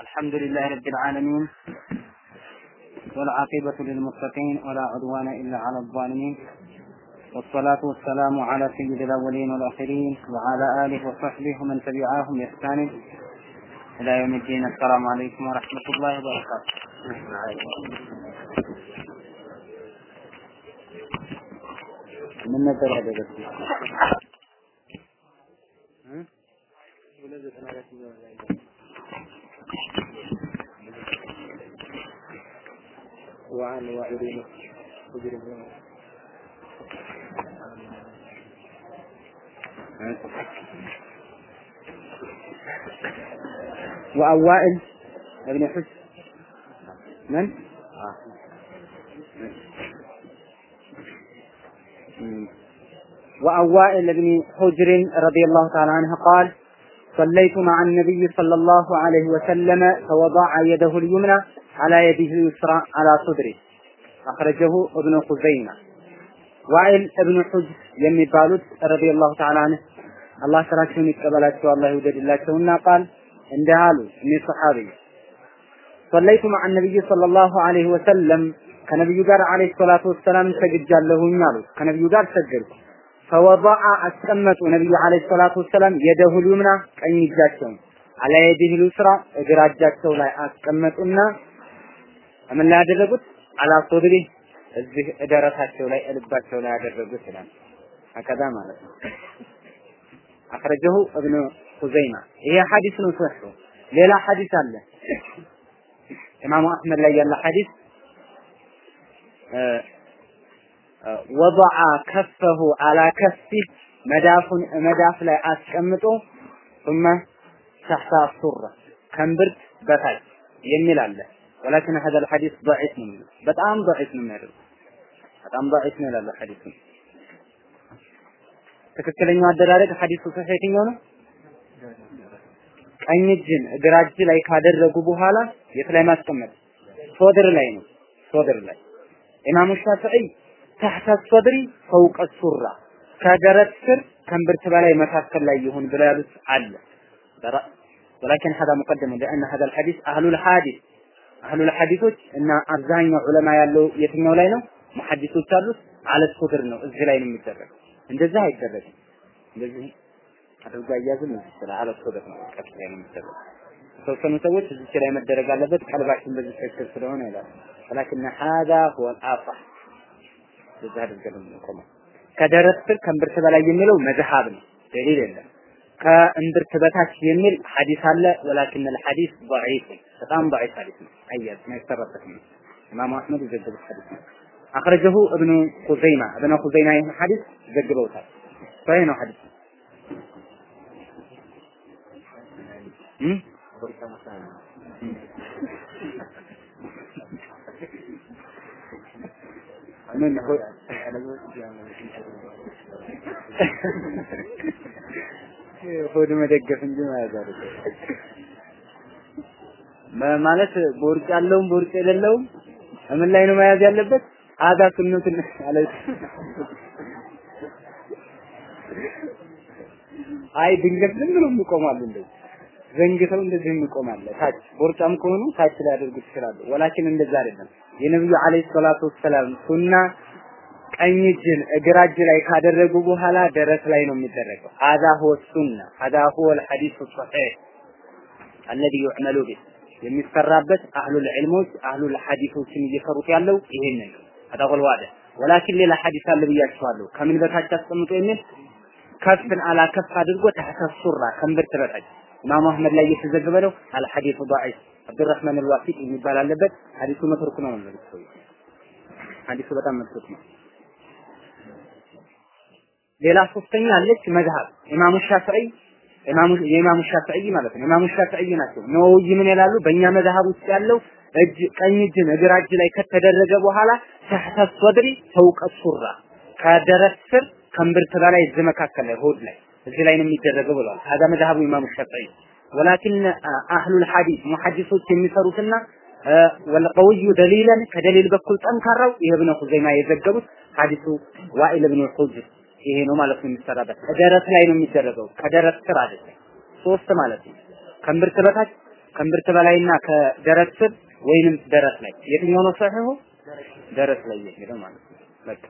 الحمد لله رب العالمين والعاقبة للمتقين ولا عدوان إلا على الظالمين. والصلاة والسلام على سيد الأولين والآخرين وعلى آله وصحبه ومن تبعهم بإحسان. إلى يوم الدين السلام عليكم ورحمة الله وبركاته. من نزل هذا وعن وعيدين وأوائل ابن حسن من؟ وأوائل بن حجر رضي الله تعالى عنه قال صليت مع النبي صلى الله عليه وسلم فوضع يده اليمنى على يده اليسرى على صدره أخرجه ابن خزيمة ዋኢል እብኑ ሑጅ የሚባሉት ረዲየላሁ ተዓላ አንህ አላህ ስራቸውን ይቀበላቸው አላህ ይውደድላቸውና ቃል እንዲህ አሉ እኒህ ሰሓቢ ሰለይቱ መዓ ነቢይ ሰለላሁ ዐለይሂ ወሰለም ከነቢዩ ጋር ዐለይሂ ሰላቱ ወሰላም ሰግጃለሁኝ አሉ ከነቢዩ ጋር ሰገድኩ ፈወضዐ አስቀመጡ። ነቢዩ አለይሂ ሰላቱ ወሰላም የደሁል ዩምና ቀኝ እጃቸውን አላ የዲህሉ ስራ እግራ እጃቸው ላይ አስቀመጡና ምን ላይ ያደረጉት አላሶድሪ እዚህ ደረታቸው ላይ ልባቸው ላይ ያደረጉት ይላል። አከዛ ማለት ነው። አخرجه ابن خزيمة ይሄ ሐዲስ ነው ሰህሁ ሌላ ሐዲስ አለ። ኢማሙ አህመድ ላይ ያለ ሐዲስ ወضع ከፈሁ አላ ከፊ መዳፉን መዳፍ ላይ አስቀምጦ ثم تحت السرة ከንብርት በታች የሚል ولكن هذا الحديث ضعيف ነው በጣም ضعيف ነው የሚያደርገው ضعيف ነው ይላል ሐዲሱ። ትክክለኛው አደራረግ ሐዲሱ ሰህ ቀኝ እጅን ግራ እጅ ላይ ካደረጉ በኋላ የት ላይ ማስቀመጥ? ሶድር ላይ ነው። ሶድር ላይ። ኢማሙ ሻፊዒ تحت الصدر فوق السرة ከደረት ስር በላይ መካከል ላይ ይሁን ብለው አለ ولكن هذا مقدم لأن هذا الحديث أهل الحديث أهل ال ሐዲሶች እና አብዛኛው ዑለማ ያለው የትኛው ላይ ነው? መሐዲሶች አሉት على الصدر ነው። እዚህ ላይ ነው የሚደረገው። እንደዛ አይደረግም። እንደዚህ አድርጎ አያዝም እዚህ ስለ على الصدر ነው ቀጥ ላይ ነው የሚደረገው። የተወሰኑ ሰዎች እዚህ ላይ መደረግ አለበት ቀልባችን በዚህ ትክክል ስለሆነ ይላል። ወላኪን ሀዛ በዛ አድርገን የምንቆመው። ከደረት ከእምብርት በላይ የሚለው መዝሃብ ነው፣ ደሊል የለም። ከእምብርት በታች የሚል ሐዲስ አለ። ወላኪን الحديث ضعيف በጣም ضعيف ሐዲስ ነው። አያዝ ማይሰራበትም ኢማም አህመድ የዘገቡት ሐዲስ ነው። አخرجه ابن خزيمة ابن خزيمة ይህን ሐዲስ ዘግበውታል። ሶሂህ ነው ሐዲስ ምን ሆድ መደገፍ እንጂ ማለት አይደለም። ማለት ቦርጭ ያለውም ቦርጭ የሌለውም ምን ላይ ነው መያዝ ያለበት? አዛ ሱነቱን ማለት አይ ድንገት ዝም ብሎ ይቆማሉ እንደዚህ ዘንግተው እንደዚህ ይቆማል። ታች ቦርጫም ከሆኑ ታች ላይ ይችላሉ። ወላኪን እንደዛ አይደለም። የነብዩ አለይሂ ሰላቱ ወሰላም ሱና ቀኝ እጅን እግራ እጅ ላይ ካደረጉ በኋላ ደረት ላይ ነው የሚደረገው። ሀዛ ሁወ ሱና ሀዛ ሁወ አልሐዲሱ ሶሒህ አለዚ ዩዕመሉ ቢህ የሚሰራበት አህሉል ዒልሞች አህሉል ሐዲሶችን እየሰሩት ያለው ይሄንን ነው። ሀዛ ሁወል ዋዲዕ ወላኪን ሌላ ሐዲስ አለ ብያችኋለሁ። ከምን በታች አስቀምጦ የሚል ከፍን አላ ከፍ አድርጎ ተሐተ ሱራ ከእምብርት በታች ኢማሙ አህመድ ላይ እየተዘገበ ነው። አል ሐዲሱ ضعيف አብዱራህማን አልዋሲጥ የሚባል አለበት። ሐዲሱ መትሩክ ነው ማለት ነው። ሐዲሱ በጣም መትሩክ ነው። ሌላ ሶስተኛ አለች መዝሀብ ኢማሙ ሻፊዒ ኢማሙ የኢማሙ ሻፊዒ ማለት ነው። ኢማሙ ሻፊዒ ናቸው። ነወይ ምን ይላሉ? በእኛ መዝሀብ ውስጥ ያለው እጅ ቀኝ እጅን እግራ እጅ ላይ ከተደረገ በኋላ ተህተ ሶድሪ ፈውቀ ሱራ ከደረት ስር ከእምብርት በላይ እዚህ መካከል ላይ ሆድ ላይ እዚህ ላይ ነው የሚደረገው ብለዋል። ሀዛ መዝሀቡ ኢማሙ ሸፊዒ ወላኪን አህሉል ሐዲስ ሙሐዲሶች የሚሰሩትና ወልቀውዩ ደሊለን ከደሊል በኩል ጠንካራው ይህ ኢብኑ ኹዘይማ የዘገቡት ሐዲሱ ዋኢል ኢብኑ ሑጅር ይሄ ነው ማለት ነው የሚሰራበት። ከደረት ላይ ነው የሚደረገው። ከደረት ስር አይደለም፣ ሶስት ማለት ነው። ከምብርት በታች ከምብርት በላይና ከደረት ስር ወይንም ደረት ላይ የትኛው ነው ሰሂሁ? ደረት ላይ ይሄ ማለት ነው። በቃ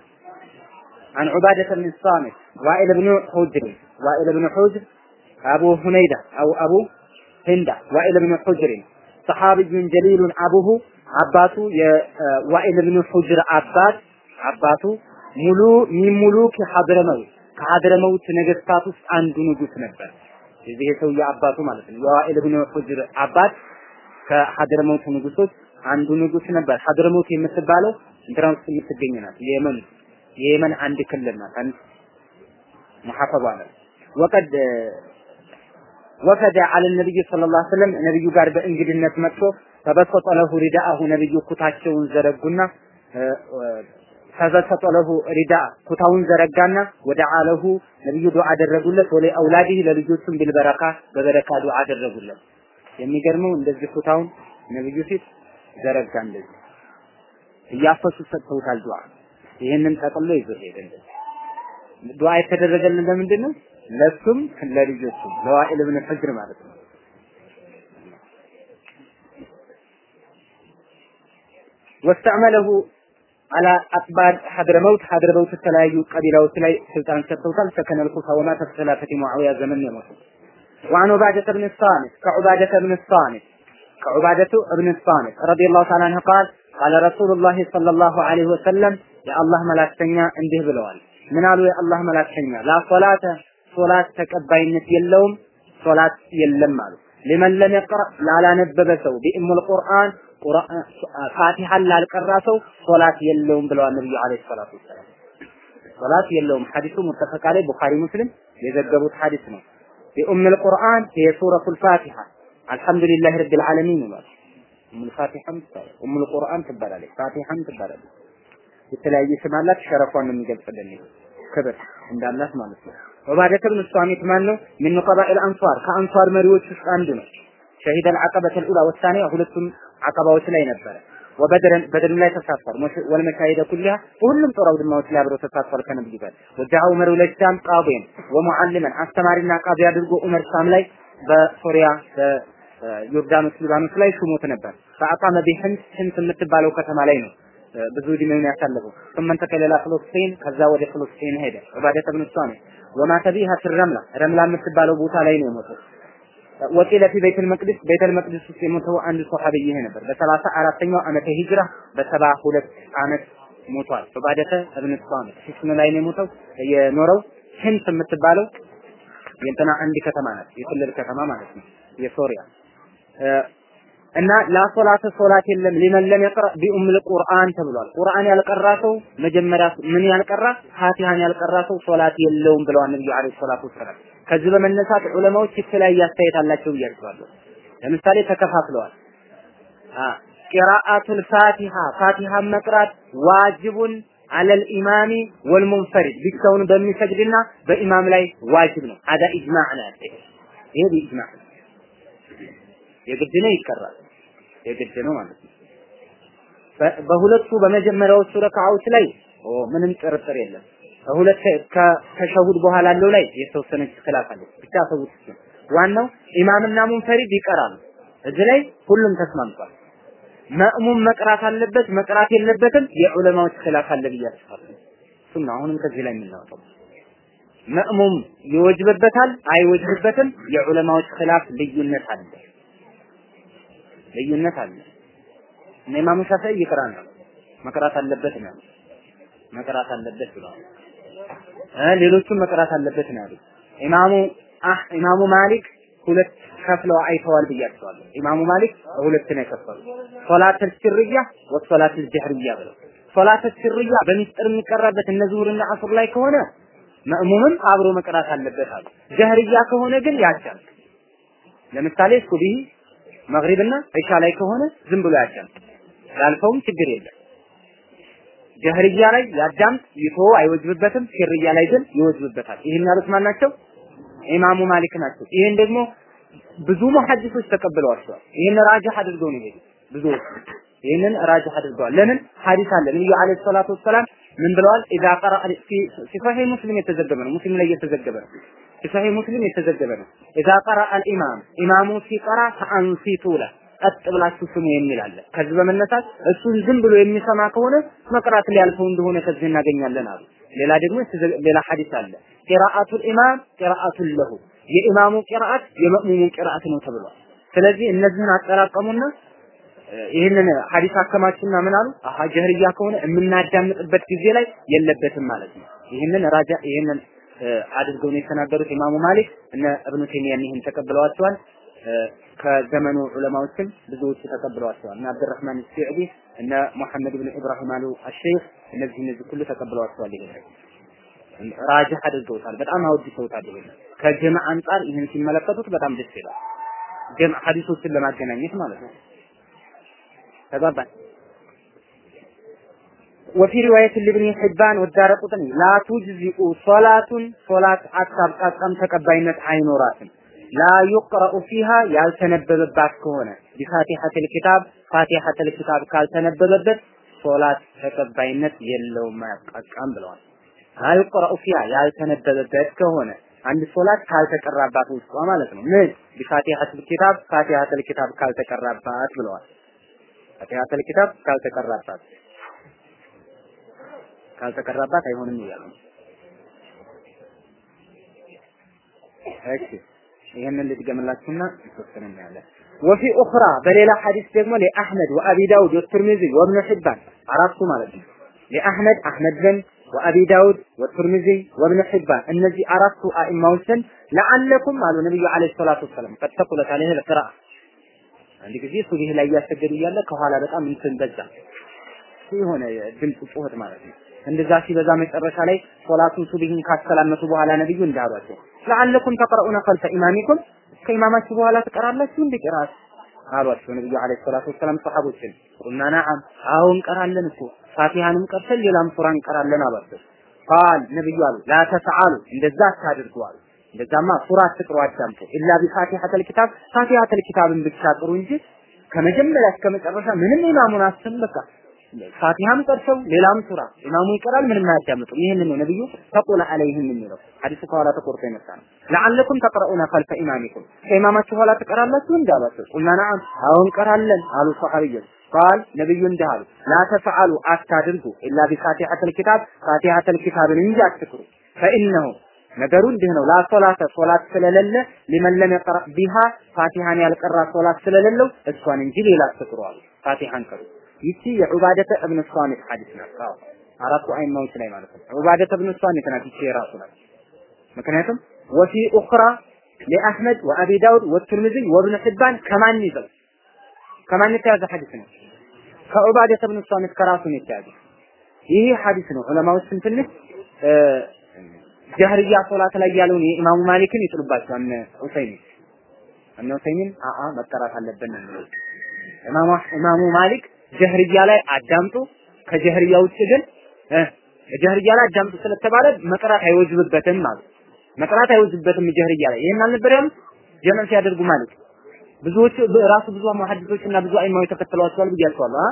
عن عبادة بن الصامت وائل بن حجر وائل بن حجر أبو حميدة أو أبو هند وائل بن حجر صحابي جليل أبوه አባቱ የዋኢል ብኑ ሁጅር አባት አባቱ ሙሉ ሚን ሙሉክ ሐድረመውት ከሐድረመውት ነገስታት ውስጥ አንዱ ንጉስ ነበር። የዚህ ሰውዬ አባቱ ማለት ነው። የዋኢል ብኑ ሁጅር አባት ከሐድረመውት ንጉሶች አንዱ ንጉስ ነበር። ሐድረመውት የምትባለው እንትና ውስጥ የምትገኝ ናት። የየመን የየመን አንድ ክልል ናት። አንድ ሙሐፈባ ናት። ወቀድ ወፈደ አለ ነብይ ሰለላሁ ዐለይሂ ወሰለም ነብዩ ጋር በእንግድነት መጥቶ ተበሰጠ ለሁ ሪዳአሁ ነብዩ ኩታቸውን ዘረጉና ተበሰጠ ለሁ ሪዳ ኩታውን ዘረጋና ወደ አለሁ ነብዩ ዱዓ አደረጉለት ወለ አውላዲህ ለልጆቹም ቢልበረካ በበረካ ዱዓ አደረጉለት። የሚገርመው እንደዚህ ኩታውን ነብዩ ፊት ዘረጋ እንደዚህ እያፈሱ ሰጥተውታል ዱዓ። ይህንን ጠቅሎ ይዞ ሄደ። እንደዚህ ዱዓ የተደረገልን ለምንድን ነው? ለሱም ለልጆቹም ለዋኢል ብን ሕጅር ማለት ነው። ወስተዕመለሁ አላ አቅባር ሐድረመውት ሐድረመውት የተለያዩ ቀቢላዎች ላይ ስልጣን ሰጥተውታል። ሰከነል ኩፋ ወማ ተፈላፈት ሙዓዊያ ዘመን ነው የሞተው። وعن عبادة بن الصامت كعبادة بن الصامت كعبادة بن الصامت رضي الله تعالى عنه قال قال رسول الله صلى الله عليه وسلم የአላህ መላክተኛ እንዲህ ብለዋል። ምን አሉ የአላህ መላክተኛ? ላሶላተ ሶላት ተቀባይነት የለውም፣ ሶላት የለም አሉ። ሊመን ለም የቅራ ላላነበበ ሰው ቢእሙል ቁርአን ፋቲሐን ላልቀራ ሰው ሶላት የለውም ብለዋል ነብዩ አለይሂ ሰላቱ ወሰላም። ሶላት የለውም። ሐዲሱ ሙተፈቅ አለይ ቡኻሪ ሙስሊም የዘገቡት ሐዲስ ነው። ቢኡምል ቁርአን هي ሱረቱል ፋቲሐ አልሐምዱሊላሂ ረቢል ዓለሚን ነው። ኡሙል ፋቲሐም ኡሙል ቁርአን ትባላለች፣ ፋቲሐም ትባላለች። የተለያየ ስም አላት ሸረፏን ነው የሚገልጽልን። ክብር እንዳላት ማለት ነው። ወባደተ ብን ሷሚት ማን ነው ምን ቀባኢል አንሷር። ከአንሷር መሪዎች ውስጥ አንዱ ነው። ሸሂደ አልዓቀበተ ልኡላ ወሳኔ ሁለቱም አቀባዎች ላይ ነበረ። وبدرا በድር ላይ ተሳትፏል። والمشاهد كلها በሁሉም ጦር አውድማዎች ላይ አብረው ተሳትፏል ከነብዩ ጋር። ووجه عمر للشام قاضيا ومعلما አስተማሪና ቃዲ አድርጎ ዑመር ሻም ላይ በሶሪያ በዮርዳኖስ ሊባኖስ ላይ ሹሞት ነበር። فأقام بحمص ሕምስ የምትባለው ከተማ ላይ ነው ብዙ እድሜውን ያሳለፈው ثم انتقل الى فلسطين ከዛ ወደ ፍልስጤን ሄደ ዑባደተ ብን ሷሚት ወማተ ቢሃ ረምላ ረምላ የምትባለው ቦታ ላይ ነው የሞተው ወቂለ ፊ ቤተል መቅደስ ቤተል መቅደስ ውስጥ የሞተው አንድ ሶሐቢይ ይሄ ነበር በሰላሳ አራተኛው ዓመተ ሂጅራ በሰባ ሁለት ዓመት ሞቷል ዑባደተ ብን ሷሚት ስም ላይ ነው የሞተው የኖረው ህንስ የምትባለው የእንትና አንድ ከተማ ናት የክልል ከተማ ማለት ነው የሶሪያ እና لا صلاة ሶላት የለም لمن لم يقرأ بأم القرآن ተብሏል። ቁርአን ያልቀራ ሰው መጀመሪያ ምን ያልቀራ ፋቲሃን ያልቀራ ሰው ሶላት የለውም ብለዋል ነብዩ عليه الصلاة والسلام። ከዚህ በመነሳት ዑለማዎች የተለያየ አስተያየት አላቸው ብያቸዋለሁ። ለምሳሌ ተከፋፍለዋል። ቂራአቱል ፋቲሃ ፋቲሃን መቅራት ዋጅቡን አለል ኢማሚ ወልሙንፈሪድ ብቻውን በሚሰግድና በኢማም ላይ ዋጅብ ነው። አዳ ኢጅማዕ ነው ይሄ በኢጅማዕ የግድ ነው ይቀራል። የግድ ነው ማለት ነው። በሁለቱ በመጀመሪያዎቹ ረካዓዎች ላይ ኦ ምንም ጥርጥር የለም። ከሁለት ከሸሁድ በኋላ ያለው ላይ የተወሰነች خلاف አለች። ብቻ ሰውት ዋናው ኢማምና منفرد ይቀራሉ። እዚህ ላይ ሁሉም ተስማምቷል። مأموم መቅራት አለበት መቅራት የለበትም የዑለማዎች خلاف አለ ብዬ አስባለሁ። አሁንም ከዚህ ላይ የምናወጣው። مأموم ይወጅብበታል አይወጅብበትም የዑለማዎች خلاف ልዩነት አለ። ልዩነት አለ። እና ኢማሙ ሻፊዒ ይቅራል ነው መቅራት አለበት ነው መቅራት አለበት ብለዋል። እ ሌሎቹም መቅራት አለበት ነው ያሉት። ኢማሙ አህ ኢማሙ ማሊክ ሁለት ከፍለው አይተዋል ብያቸዋለሁ። ኢማሙ ማሊክ ሁለት ነው የከፈሉ ሶላት ሲርያ ወሶላት ጀህርያ ብለው ሶላት ሲርያ በሚስጥር የሚቀራበት እነ ዙሁርና አስር ላይ ከሆነ መእሙምም አብሮ መቅራት አለበት አሉ። ጀህርያ ከሆነ ግን ያቻል። ለምሳሌ ሱብሂ መግሪብና ኢሻ ላይ ከሆነ ዝም ብሎ ያዳምጥ፣ ያልፈውም ችግር የለም። ጀህርያ ላይ ያዳምጥ ይቶ አይወጅብበትም። ሲርያ ላይ ግን ይወጅብበታል። ይህን ያሉት ማን ናቸው? ኢማሙ ማሊክ ናቸው። ይህን ደግሞ ብዙ ሙሐዲሶች ተቀብለዋቸዋል። ይህን ራጅህ አድርገው ነው የሄዱት ብዙዎች ይህንን ራጅህ አድርገዋል። ለምን ሐዲስ አለ ነብዩ አለይሂ ሰላቱ ወሰላም ምን ብለዋል? ኢዛ ቀራ ፊ ሙስሊም የተዘገበ ነው። ሙስሊም ላይ የተዘገበ ነው። በሰሒህ ሙስሊም የተዘገበ ነው። ኢዛ ቀራ አልኢማም ኢማሙ ሲቀራ ፈአንሲቱ ለ ቀጥ ብላችሁ ስሙ የሚል አለ። ከዚህ በመነሳት እሱን ዝም ብሎ የሚሰማ ከሆነ መቅራት ሊያልፈው እንደሆነ ከዚህ እናገኛለን አሉ። ሌላ ደግሞ ሌላ ሐዲስ አለ። ቂራአቱል ኢማም ቂራአቱን ለሁ የኢማሙ ቂራአት የመእሙሙ ቂራአት ነው ተብሏል። ስለዚህ እነዚህን አጠራቀሙና ይህንን ሐዲስ አከማቹና ምን አሉ? አሃ ጀህርያ ከሆነ የምናዳምጥበት ጊዜ ላይ የለበትም ማለት ነው። ይህንን ራጃ ይህንን አድርገው ነው የተናገሩት ኢማሙ ማሊክ እነ እብኑ ተይሚያን ይህን ተቀብለዋቸዋል። ከዘመኑ ዑለማዎችም ብዙዎቹ ተቀብለዋቸዋል። እነ አብዱራህማን ሲዕዲ እነ ሙሐመድ ብን ኢብራሂም አሉ አሸይኽ እነዚህ እነዚህ ሁሉ ተቀብለዋቸዋል። ይሄ ራጅህ አድርገውታል። በጣም አወድሰውታል። ይሄ ከጀማ አንጻር ይህን ሲመለከቱት በጣም ደስ ይላል። ጀማ ሐዲሶችን ለማገናኘት ማለት ነው። ተግባባን። وفي رواية لابن حبان والدارقطني لا تجزئ صلاة ሶላት አታብቃቃም ተቀባይነት አይኖራትም لا يقرأ فيها ያልተነበበባት ከሆነ بفاتحة الكتاب فاتحة الكتاب ካልተነበበበት ሶላት ተቀባይነት የለውም አያብቃቃም ብለዋል። لا يقرأ فيها ያልተነበበበት ከሆነ አንድ ሶላት ካልተቀራባት ውስጧ ማለት ነው። ምን ቢፋቲሐተል ኪታብ ፋቲሐተል ኪታብ ካልተቀራባት ብለዋል። ፋቲሐተል ኪታብ ካልተቀራባት ካልተቀራባት አይሆንም ነው። እሺ ይሄንን ልድገምላችሁና የተወሰነ እናያለን። ወፊ ኡኽራ በሌላ ሐዲስ ደግሞ ለአህመድ ወአቢ ዳውድ ወትርሚዚ ወብኑ ሒባን አራቱ ማለት ነው። ለአህመድ አህመድ ዘንድ ወአቢ ዳውድ ወትርሚዚ ወብኑ ሒባን እነዚህ አራቱ አኢማዎች ዘንድ ለዓለኩም አሉ ነብዩ አለይሂ ሰላቱ ወሰላም ፈተቁለት አለይሂ ለቅራ አንድ ጊዜ ሱብህ ላይ እያሰገዱ እያለ ከኋላ በጣም እንትን በዛ የሆነ ድምፅ ጩኸት ማለት ነው። እንደዛ ሲበዛ መጨረሻ ላይ ሶላቱን ሱብሂን ካሰላመቱ በኋላ ነብዩ እንዳሏቸው ለዓለኩም ተቅረኡነ ኸልፈ ኢማሚኩም ከኢማማችሁ በኋላ ትቀራላችሁ እንደ ቅራት? አሏቸው ነብዩ አለይሂ ሰላቱ ወሰላም ሰሐቦችን ቁልና ነዓም አዎ እንቀራለን እኮ ፋቲሃንም ቀርተን ሌላም ሱራ እንቀራለን አሏቸው። ቃል ነብዩ አሉ ላ ተፍዓሉ እንደዛ አታድርጉ አሉ። እንደዛማ ሱራ አትቅሩ አዳምጡ። ኢላ ቢፋቲሐተል ኪታብ ፋቲሐተል ኪታብን ብቻ ቅሩ እንጂ ከመጀመሪያ እስከ መጨረሻ ምንም ኢማሙን በቃ ፋቲሃም ቀርተው ሌላም ሱራ ኢማሙ ይቀራል፣ ምንም አያዳምጡም። ይህንን ነው ነብዩ ተቁለ አለይህም የሚለው ሐዲሱ ከኋላ ተቆርጦ የመጣ ነው። ለዓለኩም ተቅረኡነ ኸልፈ ኢማሚኩም ከኢማማችሁ ኋላ ትቀራላችሁ እንዳሏቸው ቁልና ነዓም አዎ እንቀራለን አሉ ሰሐቢዮች ቃል ነብዩ እንዲህ አሉ لا تفعلوا አታድርጉ إلا بفاتحة الكتاب فاتحة الكتاب ን እንጂ አትቅሩ فإنه ነገሩ እንዲህ ነው። لا صلاة ሶላት ስለሌለ لمن لم يقرأ بها ፋቲሃን ያልቀራ ሶላት ስለሌለው እሷን እንጂ ሌላ አትቅሩ አሉ። ፋቲሃን ቅሩ። ይቺ የዑባደተ እብን ሷሚት ሐዲስ ናት። አዎ አራቱ አይማዎች ላይ ማለት ነው። ዑባደተ እብን ሷሚት ናት ይቺ የራሱ ናት። ምክንያቱም ወፊ ኡኽራ ለአህመድ ወአቢ ዳውድ ወትርሚዚ ወብን ሒባን ከማን ይዘው ከማን የተያዘ ሐዲስ ነው? ከዑባደተ እብን ሷሚት ከራሱ ነው የተያዘ። ይህ ሐዲስ ነው ዑለማዎችን ትንሽ ጀህርያ ሶላት ላይ ያለውን የኢማሙ ማሊክን ይጥሉባቸዋል። እነ ዑሰይሚን እነ ዑሰይሚን አአ መቀራት አለብን ነው ኢማሙ ማሊክ ጀህርያ ላይ አዳምጡ፣ ከጀህርያ ውጭ ግን ጀህርያ ላይ አዳምጡ ስለተባለ መቅራት አይወጅብበትም ማለት መቅራት አይወጅብበትም ጀህርያ ላይ። ይሄን አልነበር ያሉት? ጀመዕ ሲያደርጉ ማለት ብዙዎቹ ራሱ ብዙ ሙሐዲሶች እና ብዙ አይማዎች ተከትለዋቸዋል ብያቸዋለሁ። አ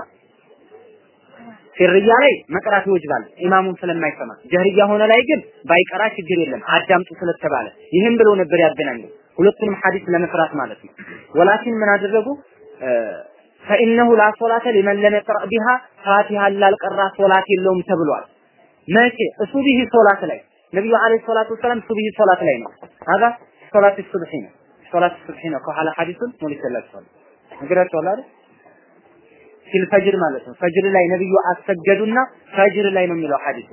ሲርያ ላይ መቅራት ይወጅባል ኢማሙን ስለማይሰማ፣ ጀህርያ ሆነ ላይ ግን ባይቀራ ችግር የለም አዳምጡ ስለተባለ። ይህም ብለው ነበር ያገናኘው ሁለቱንም ሐዲስ ለመስራት ማለት ነው። ወላኪን ምን አደረጉ? ፈኢነሁ ላ ሶላተ ሊመን ለም የቅረእ ቢሃ ፋቲሃ ላልቀራ ሶላት የለውም ተብሏል። መቼ? ሱብሂ ሶላት ላይ ነብዩ عليه الصلاة والسلام ሱብሂ ሶላት ላይ ነው። አጋ ሶላት ሱብሂ ነው። ሶላት ሱብሂ ነው። ከኋላ ሐዲሱን ሞልቼላችኋለሁ። ነገራችኋለሁ አይደል? في الفجر ማለት ነው። ፈጅር ላይ ነብዩ አሰገዱና ፈጅር ላይ ነው የሚለው ሐዲሱ።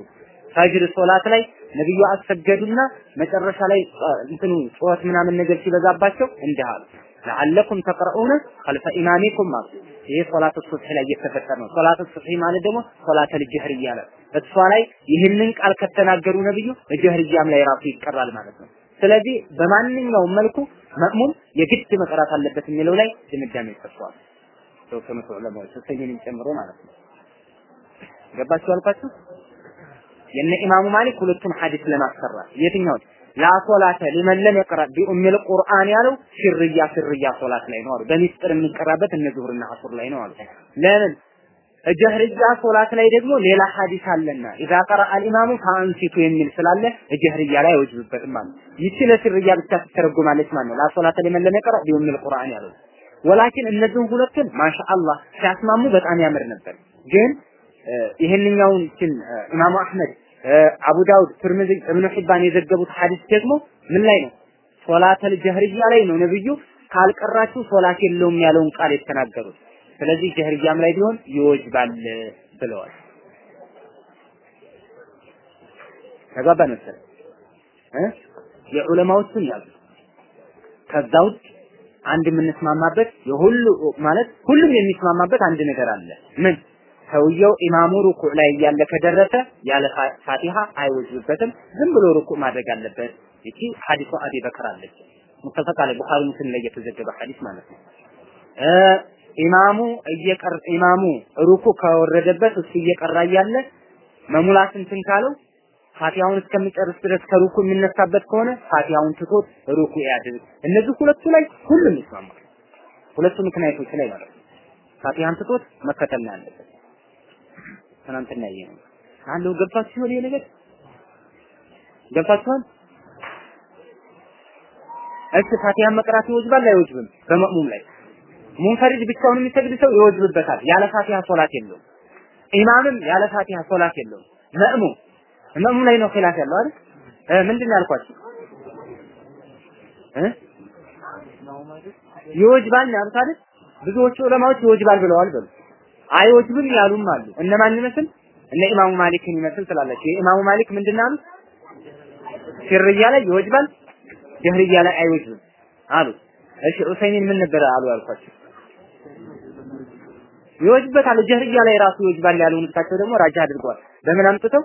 ፈጅር ሶላት ላይ ነብዩ አሰገዱና መጨረሻ ላይ እንትኑ ጩኸት ምናምን ነገር ሲበዛባቸው እንዲህ አሉ لعلكم تقرؤون ኸልፈ ኢማሚኩም ማለት ይሄ ሶላት ሱብሂ ላይ እየተፈጠረ ነው። ሶላት ሱብሂ ማለት ደግሞ ሶላት ልጅህርያ ነው። እሷ ላይ ይህንን ቃል ከተናገሩ ነብዩ ጀህርያም ላይ ራሱ ይቀራል ማለት ነው። ስለዚህ በማንኛውም መልኩ መእሙም የግድ መቅራት አለበት የሚለው ላይ ድምዳሜ ይሰጠዋል። ተወሰኑት ዑለማዎች ሶስተኛንም ጨምሮ ማለት ነው። ገባችሁ አልኳችሁ? የነ ኢማሙ ማሊክ ሁለቱም ሐዲስ ለማሰራት የትኛው ላ ሶላተ ሊመን ለም የቅረእ ቢኡሚል ቁርአን ያለው ሲርያ ሲርያ ሶላት ላይ ነው አሉ። በሚስጥር የሚቀራበት እነ ዙህርና አሱር ላይ ነው አሉ። ለምን ጀህርያ ሶላት ላይ ደግሞ ሌላ ሐዲስ አለና ኢዛ ቀራ አልኢማሙ ፈአንሲቱ የሚል ስላለ ጀህርያ ላይ አይወጅብበትም ማለት ይቺ ለስርያ ብቻ ትተረጎማለች ማለት ነው። ላሶላተ ሊመን ለም የቀራ ቢኡሚል ቁርአን ያለው ወላኪን እነዚህን ሁለቱን ማሻአላህ ሲያስማሙ በጣም ያምር ነበር። ግን ይሄንኛውን ኢማሙ አህመድ አቡ ዳውድ፣ ትርሚዚ፣ እብኑ ሒባን የዘገቡት ሐዲስ ደግሞ ምን ላይ ነው? ሶላተል ጀህርያ ላይ ነው ነብዩ ካልቀራችሁ ሶላት የለውም ያለውን ቃል የተናገሩት። ስለዚህ ጀህርያም ላይ ቢሆን ይወጅባል ብለዋል። ተግባባን መሰለኝ እ የዑለማዎቹን ያሉ ከዛ ውጭ አንድ የምንስማማበት የሁሉ ማለት ሁሉም የሚስማማበት አንድ ነገር አለ። ምን ሰውየው ኢማሙ ሩኩዕ ላይ እያለ ከደረሰ ያለ ፋቲሃ አይወጅብበትም። ዝም ብሎ ሩኩዕ ማድረግ አለበት። ይቺ ሐዲሱ አቢ በክር አለች። متفق عليه ቡኻሪ ሙስሊም ላይ የተዘገበ ሐዲስ ማለት ነው። ኢማሙ እየቀር ኢማሙ ሩኩ ከወረደበት እሱ እየቀራ እያለ መሙላት እንትን ካለው ፋቲሃውን እስከሚጨርስ ድረስ ከሩኩ የሚነሳበት ከሆነ ፋቲሃውን ትቶት ሩኩ ያድርግ። እነዚህ ሁለቱ ላይ ሁሉም ይስማማል። ሁለቱ ምክንያቶች ላይ ማለት ነው። ፋቲሃን ትቶት መከተል ነው ያለበት። ትናንትና ያየ ነው አለው። ገብታችሁ ይሆን ይሄ ነገር ገብታችኋል? እሺ ፋቲሃን መቅራት ይወጅባል አይወጅብም? በመእሙም ላይ ሙንፈሪድ ብቻውን የሚሰግድ ሰው ይወጅብበታል። ያለ ፋቲሃ ሶላት የለውም። ኢማምም ያለ ፋቲሃ ሶላት የለውም። መእሙም መእሙም ላይ ነው ኺላፍ ያለው አይደል? ምንድን ነው ያልኳችሁ? እ ይወጅባል ያሉት አይደል? ብዙዎቹ ዑለማዎች ይወጅባል ብለዋል በሉ። አይወጅብም ያሉም አሉ። እነማን ይመስል? እነ ኢማሙ ማሊክን ይመስል ትላላችሁ። የኢማሙ ማሊክ ምንድን ያሉት? ሲርያ ላይ ይወጅባል፣ ጀህርያ ላይ አይወጅብም አሉ። እሺ ዑሰይሚን ምን ነበረ አሉ ያልኳቸው? ይወጅበታል ጀህርያ ላይ ራሱ ይወጅባል ያሉን እሳቸው ደግሞ ራጃ አድርገዋል። በምን አምጥተው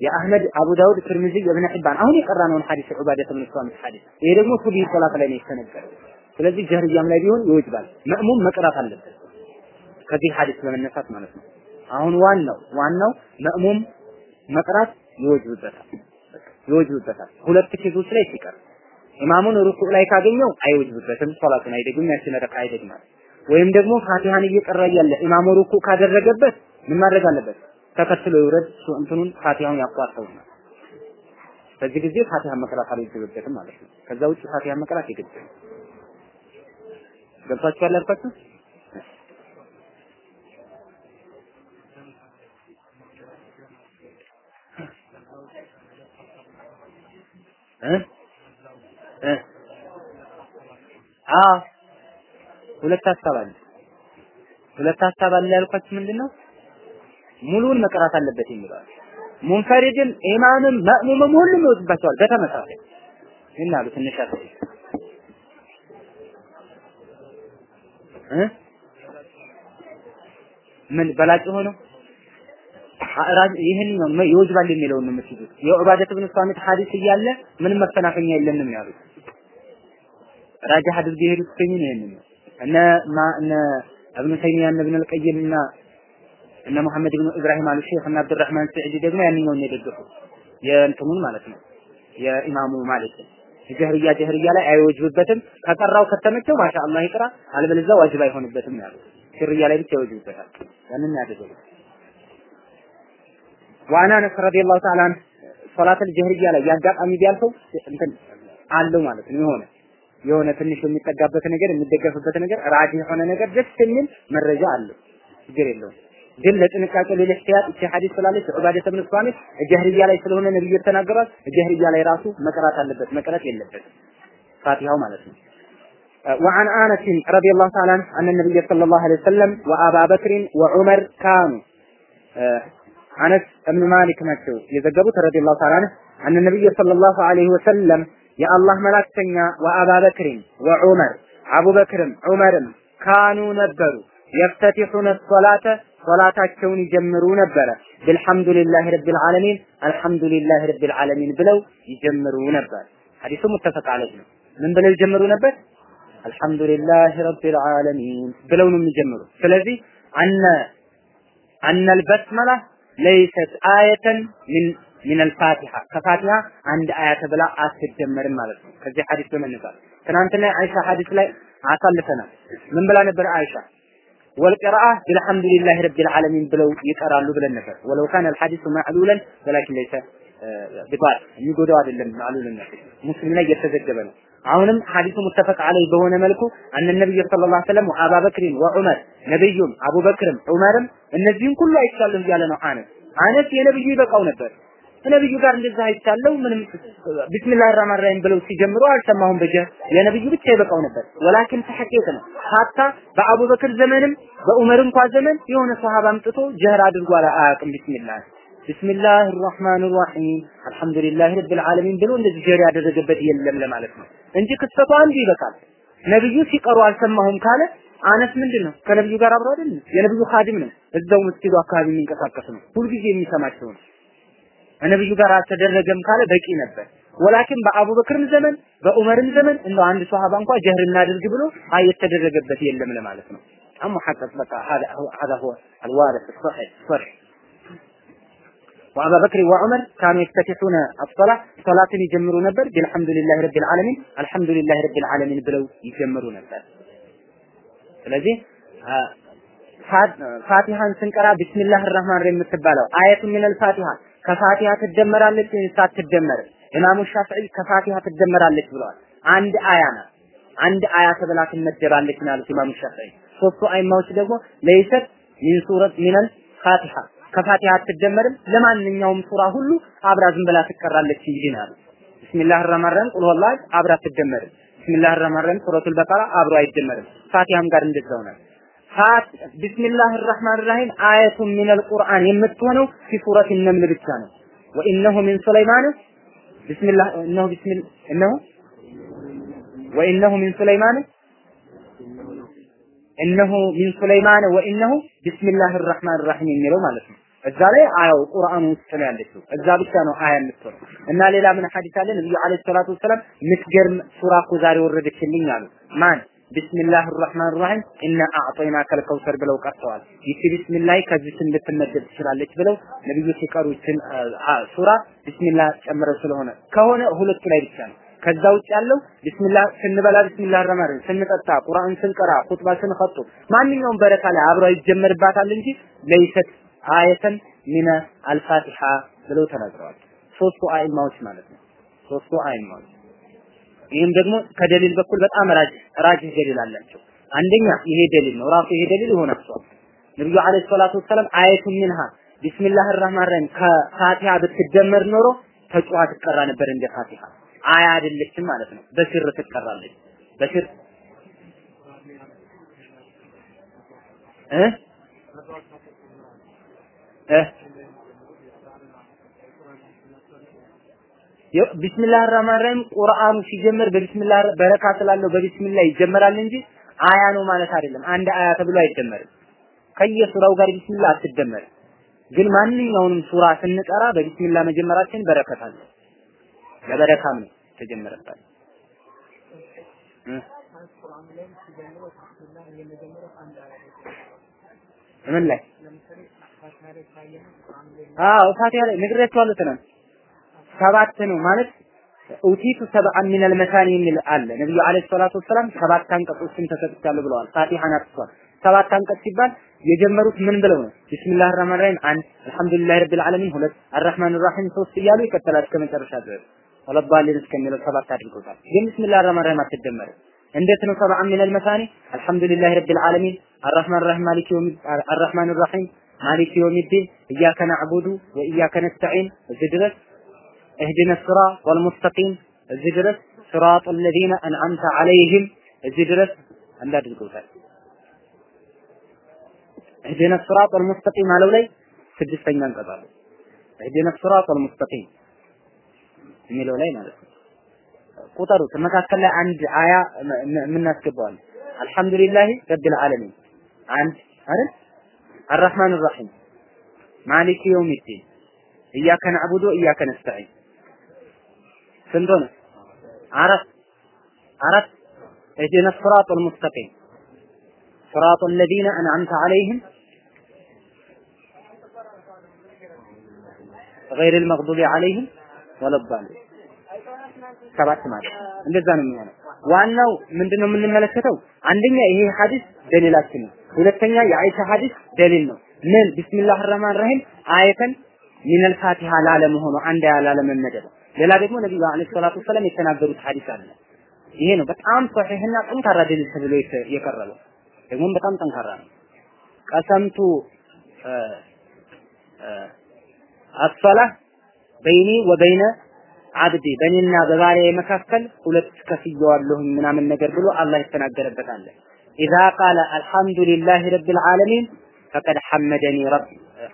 የአህመድ አቡ ዳውድ ትርሚዚ ኢብኑ ሒባን አሁን የቀራነውን ሐዲስ ዑባደተ ብን ሷሚት ሐዲስ ይሄ ደግሞ ሱቢ ሶላት ላይ ነው የተነገረው። ስለዚህ ጀህርያም ላይ ቢሆን ይወጅባል። مأموم መቅራት አለበት ከዚህ ሐዲስ ለመነሳት ማለት ነው። አሁን ዋናው ዋናው مأموم መቅራት ይወጅብበታል ይወጅብበታል። ሁለት ኬዞች ላይ ሲቀር ኢማሙን ሩኩዕ ላይ ካገኘው አይወጅብበትም፣ ሶላቱን አይደግም፣ ያችን ረከዓ አይደግማል። ወይም ደግሞ ፋቲሃን እየቀራ እያለ ኢማሙ ሩኩዕ ካደረገበት ምን ማድረግ አለበት? ተከትሎ ይውረድ እንትኑን ፋቲሃውን ያቋርጠውና በዚህ ጊዜ ፋቲሃን መቅራት አልወጅብበትም ማለት ነው። ከዛ ውጭ ፋቲሃን መቅራት የግድ ነው። ገብታችኋል አዎ። ሁለት ሀሳብ አለ። ሁለት ሀሳብ አለ ያልኳችሁ ምንድነው? ሙሉውን መቅራት አለበት የሚለው ሙንፈሪድም ኢማምም መእሙምም ሁሉም ይወዝባቸዋል በተመሳሳይ። ይህን አሉ? ትንሽ እ? ምን? በላጭ ሆነው ይህን ነው ይወጅባል የሚለውን ነው የምትይዙት። የዑባደት ብን ሷሚት ሐዲስ እያለ ምንም መፈናፈኛ የለንም ያሉት አድርገው የሄዱት ከሚን ይሄንን ነው። እነ ማ እነ እብኑ ተይሚያ እነ ኢብኑ አልቀይም እና እነ መሐመድ ብን ኢብራሂም አሉ ሼክ እና አብዱራህማን ስዕዲ ደግሞ ያንኛውን የደገፉት የእንትኑን ማለት ነው የኢማሙ ማሊክ ጀህርያ ጀህርያ ላይ አይወጅብበትም። ከቀራው ከተመቸው ማሻአላህ ይቅራ፣ አልበለዚያ ዋጅብ አይሆንበትም ነው ያሉት። ሲርያ ላይ ብቻ ይወጅብበታል። ያንን ያደረጉት ዋና አነስ ረዲየላሁ ተዓላ ዐንሁ ሶላተል ጀህርያ ላይ ያጋጣሚ ቢያልፈው እንትን አለው ማለት ነው የሆነ የሆነ ትንሽ የሚጠጋበት ነገር የሚደገፍበት ነገር ራዲ የሆነ ነገር ደስ የሚል መረጃ አለው። ችግር የለውም። ግን ለጥንቃቄ ሌላ ኢህቲያጥ እቺ ሐዲስ ስላለች ዑባደተ ብን ሷሚት ጀህርያ ላይ ስለሆነ ነብዩ የተናገሯት ጀህርያ ላይ ራሱ መቅራት አለበት መቅረት የለበትም ፋቲሃው ማለት ነው። وعن انس رضي الله تعالى عنه ان النبي صلى الله عليه وسلم وابا بكر وعمر كانوا አነስ እብን ማሊክ ናቸው የዘገቡት ረዲየላሁ ተዓላ ዐንሁ አነ ነብዩ ሰለላሁ ዐለይሂ ወሰለም የአላህ መላክተኛ ወአባበክሪን ወዑመር አቡበክርም ዑመርም ካኑ ነበሩ የፍተቲሑነ ሶላተ ሶላታቸውን ይጀምሩ ነበረ ብልሐምዱሊላህ ረቢል ዓለሚን አልሐምዱሊላህ ረቢል ዓለሚን ብለው ይጀምሩ ነበር። ሐዲሱ ሙተፈቅ ዐለይህ ነው። ምን ብለው ይጀምሩ ነበር? አልሐምዱሊላህ ረቢል ዓለሚን ብለው ነው የሚጀምሩ። ስለዚህ አነ አነል በስመላ ለይሰት አየተን ሚን ሚን አልፋቲሃ ከፋቲሃ አንድ አያ ተብላ አትጀመርም ማለት ነው። ከዚህ ሐዲስ በመነሳት ትናንትና አይሻ ሐዲስ ላይ አሳልፈናል። ምን ብላ ነበር አይሻ? ወልቂራአ ቢልሐምዱሊላሂ ረቢል ዓለሚን ብለው ይቀራሉ ብለን ነበር። ወለው ካነ አልሐዲሱ ማዕሉለን ወላኪን ለይሰ ቢባል የሚጎዳው አይደለም ማዕሉልነት ሙስሊም ላይ እየተዘገበ ነው። አሁንም ሐዲሱ ሙተፈቅ ዐለይህ በሆነ መልኩ أن النبي صلى الله عليه وسلم وأبا بكر وعمر ነብዩም አቡበክርም ዑመርም እነዚህን ሁሉ አይቻለሁ እያለ ነው አነስ። አነስ የነብዩ ይበቃው ነበር። ከነብዩ ጋር እንደዛ አይቻለው ምንም بسم الله الرحمن الرحيم ብለው ሲጀምሩ አልሰማሁም በ جهر የነብዩ ብቻ ይበቃው ነበር። ولكن تحقيق ነው። حتى በአቡበክር ዘመንም በዑመር እንኳ ዘመን የሆነ ሰሃባ አምጥቶ جهر አድርጎ አያውቅም بسم الله። بسم الله الرحمن الرحيم الحمد لله رب العالمين ብሎ እንደዚህ جهر ያደረገበት የለም ለማለት ነው እንጂ ክስተቱ አንዱ ይበቃል ነብዩ ሲቀሩ አልሰማሁም ካለ አነስ ምንድን ነው ከነብዩ ጋር አብሮ አይደል የነብዩ ኻዲም ነው እዛው መስጊዱ አካባቢ የሚንቀሳቀስ ነው ሁልጊዜ የሚሰማቸው ነው ከነብዩ ጋር አልተደረገም ካለ በቂ ነበር። ወላኪን በአቡበክርም ዘመን በዑመርም ዘመን እንደው አንድ ሷሃባ እንኳ ጀህር እናድርግ ብሎ አይ የተደረገበት የለም ለማለት ነው። አሙ ሐቀቅ በቃ هذا هو هذا هو الوارث الصحيح الصريح ወአባ በክር ወዑመር ካኑ የፍተቲሑነ الصلاة ሰላትን ይጀምሩ ነበር። بالحمد لله رب العالمين الحمد لله رب العالمين ብለው ይጀምሩ ነበር። ስለዚህ ፋቲሃን ስንቀራ بسم الله الرحمن الرحيم የምትባለው آية من الفاتحة ከፋቲሃ ትደመራለች ወይስ ኢማሙ ሻፊዒ ከፋቲሃ ትደመራለች ብለዋል። አንድ አያ ናት። አንድ አያ ተብላ ትመደባለች ነው ኢማሙ ሻፊዒ። ሶስቱ አይማዎች ደግሞ ليست من سورة من ال ፋቲሃ ከፋቲሃ አትደመርም። ለማንኛውም ሱራ ሁሉ አብራ ዝም ብላ ትቀራለች እንጂ ነው ያሉት። بسم الله الرحمن قل هو الله አብራ አትደመርም። بسم الله الرحمن سورة البقرة አብሮ አይደመርም። ፋቲሃም ጋር እንደዛው ነው። ፋት بسم الله الرحمن الرحيم آية من القرآن የምትሆነው في سورة النمل ብቻ ነው። وإنه من سليمان بسم الله إنه بسم ال إنه وإنه من سليمان እነሁ ሚን ሱለይማን ወኢነሁ ቢስሚላህ ረህማን ረሂም የሚለው ማለት ነው። እዛ ላይ አያው ቁርአን ውስጥ ነው ያለችው። እዛ ብቻ ነው አያ የምትሆነው። እና ሌላ ምን ሐዲስ አለ? ነብዩ አለይሂ ሰላቱ ወሰላም ምትገርም ሱራ እኮ ዛሬ ወረደችልኝ አሉ። ማን ቢስሚላህ ራህማን ራሂም እና አዕጠይና ከልከውሰር ብለው ቀጥተዋል። ይቺ ቢስሚላህ ከዚህ ልትመደብ ትችላለች ብለው ነብዩ ሲቀሩ ይችን ሱራ ቢስሚላህ ጨምረው ስለሆነ ከሆነ ሁለቱ ላይ ብቻ ነው። ከዛ ውጭ ያለው ቢስሚላህ ስንበላ ቢስሚላህ ረህማን ስንጠጣ ቁርአን ስንቀራ ኹጥባ ስንኸጡ ማንኛውም በረካ ላይ አብሮ ይጀመርባታል እንጂ ለይሰት አየተን ሚነ አልፋቲሃ ብለው ተናግረዋል። ሶስቱ አይማዎች ማለት ነው። ሶስቱ አይማዎች ይህም ደግሞ ከደሊል በኩል በጣም ራጅ ራጅ ደሊል አላቸው። አንደኛ ይሄ ደሊል ነው ራሱ ይሄ ደሊል ይሆናቸዋል። ነብዩ አለይሂ ሰላቱ ወሰለም አየቱ ሚንሃ ቢስሚላህ ረህማን ረሂም ከፋቲሃ ብትደመር ኖሮ ተጫዋ ትቀራ ነበር እንደ ፋቲሃ። አያ አይደለችም ማለት ነው። በስር ትቀራለች። በስር እ ቢስሚላህ ራህማን ራሂም ቁርአኑ ሲጀምር በቢስሚላህ በረካ ስላለው በቢስሚላህ ይጀመራል እንጂ አያ ነው ማለት አይደለም። አንድ አያ ተብሎ አይጀመርም። ከየሱራው ጋር ቢስሚላህ አትደመርም። ግን ማንኛውንም ሱራ ስንቀራ በቢስሚላህ መጀመራችን በረከት አለ። ለበረካም ነው ተጀመረበት። ምን ላይ አዎ ፋቲሃ ላይ ነግሬያችኋለሁ ትናንት ሰባት ነው ማለት ኡቲቱ ሰብዐን ሚነል መሳኒ የሚል አለ። ነብዩ አለይሂ ሰላቱ ወሰላም ሰባት አንቀጾችን ተሰጥቻለሁ ብለዋል። ፋቲሃን አጥቷል። ሰባት አንቀጽ ሲባል የጀመሩት ምን ብለው ነው? ቢስሚላህ አርራህማን ራሂም አንድ፣ አልሐምዱሊላህ ረቢል ዓለሚን ሁለት፣ አርራህማን ራሂም ሶስት እያሉ ይቀጥላል እስከ መጨረሻ ድረስ ወለባሊን እስከሚለው ሰባት አድርጎታል። ግን ቢስሚላህ አርራህማን ራሂም አትደመርም። እንዴት ነው ሰብዐን ሚነል መሳኒ? አልሐምዱሊላህ ረቢል ዓለሚን አርራህማን ራሂም ማሊክ የውም አርራህማን ራሂም مالك يوم الدين إياك نعبد وإياك نستعين زدرس اهدنا الصراط المستقيم زدرس صراط الذين أنعمت عليهم زدرس عند الدكتور اهدنا الصراط المستقيم على ولي سجستين من اهدنا الصراط المستقيم من ولي ما لك قطروا ثم تصل عند آية من الناس كبار الحمد لله رب العالمين عند عرفت الرحمن الرحيم مالك يوم الدين إياك نعبد وإياك نستعين ስንት ሆነ? አራት አራት اهدنا الصراط المستقيم صراط الذين أنعمت عليهم غير المغضوب عليهم ولا الضالين ሰባት ማለት እንደዛ ነው የሚሆነው። ዋናው ምንድነው የምንመለከተው? አንደኛ ይሄ ሐዲስ ደሊላችን ነው። ሁለተኛ የአይሻ ሐዲስ ደሊል ነው። ምን ቢስሚላህ ረህማን ረሂም አየተን ሚነል ፋቲሃ ላለመሆኑ አንድ ያላለመመደብ ሌላ ደግሞ ነብዩ አለይሂ ሰላቱ ወሰለም የተናገሩት ሐዲስ አለ። ይሄ ነው በጣም ሶሒህና ጠንካራ ደሊል ተብሎ የቀረበው ደግሞም በጣም ጠንካራ ነው። ቀሰምቱ አሰላህ በይኒ ወበይነ አብዲ በእኔና በባሪያዬ መካከል ሁለት ከፍየዋለሁኝ ምናምን ነገር ብሎ አላህ የተናገረበት አለ። ኢዛ ቃለ አልሐምዱሊላህ ረብል ዓለሚን فقد حمدني رب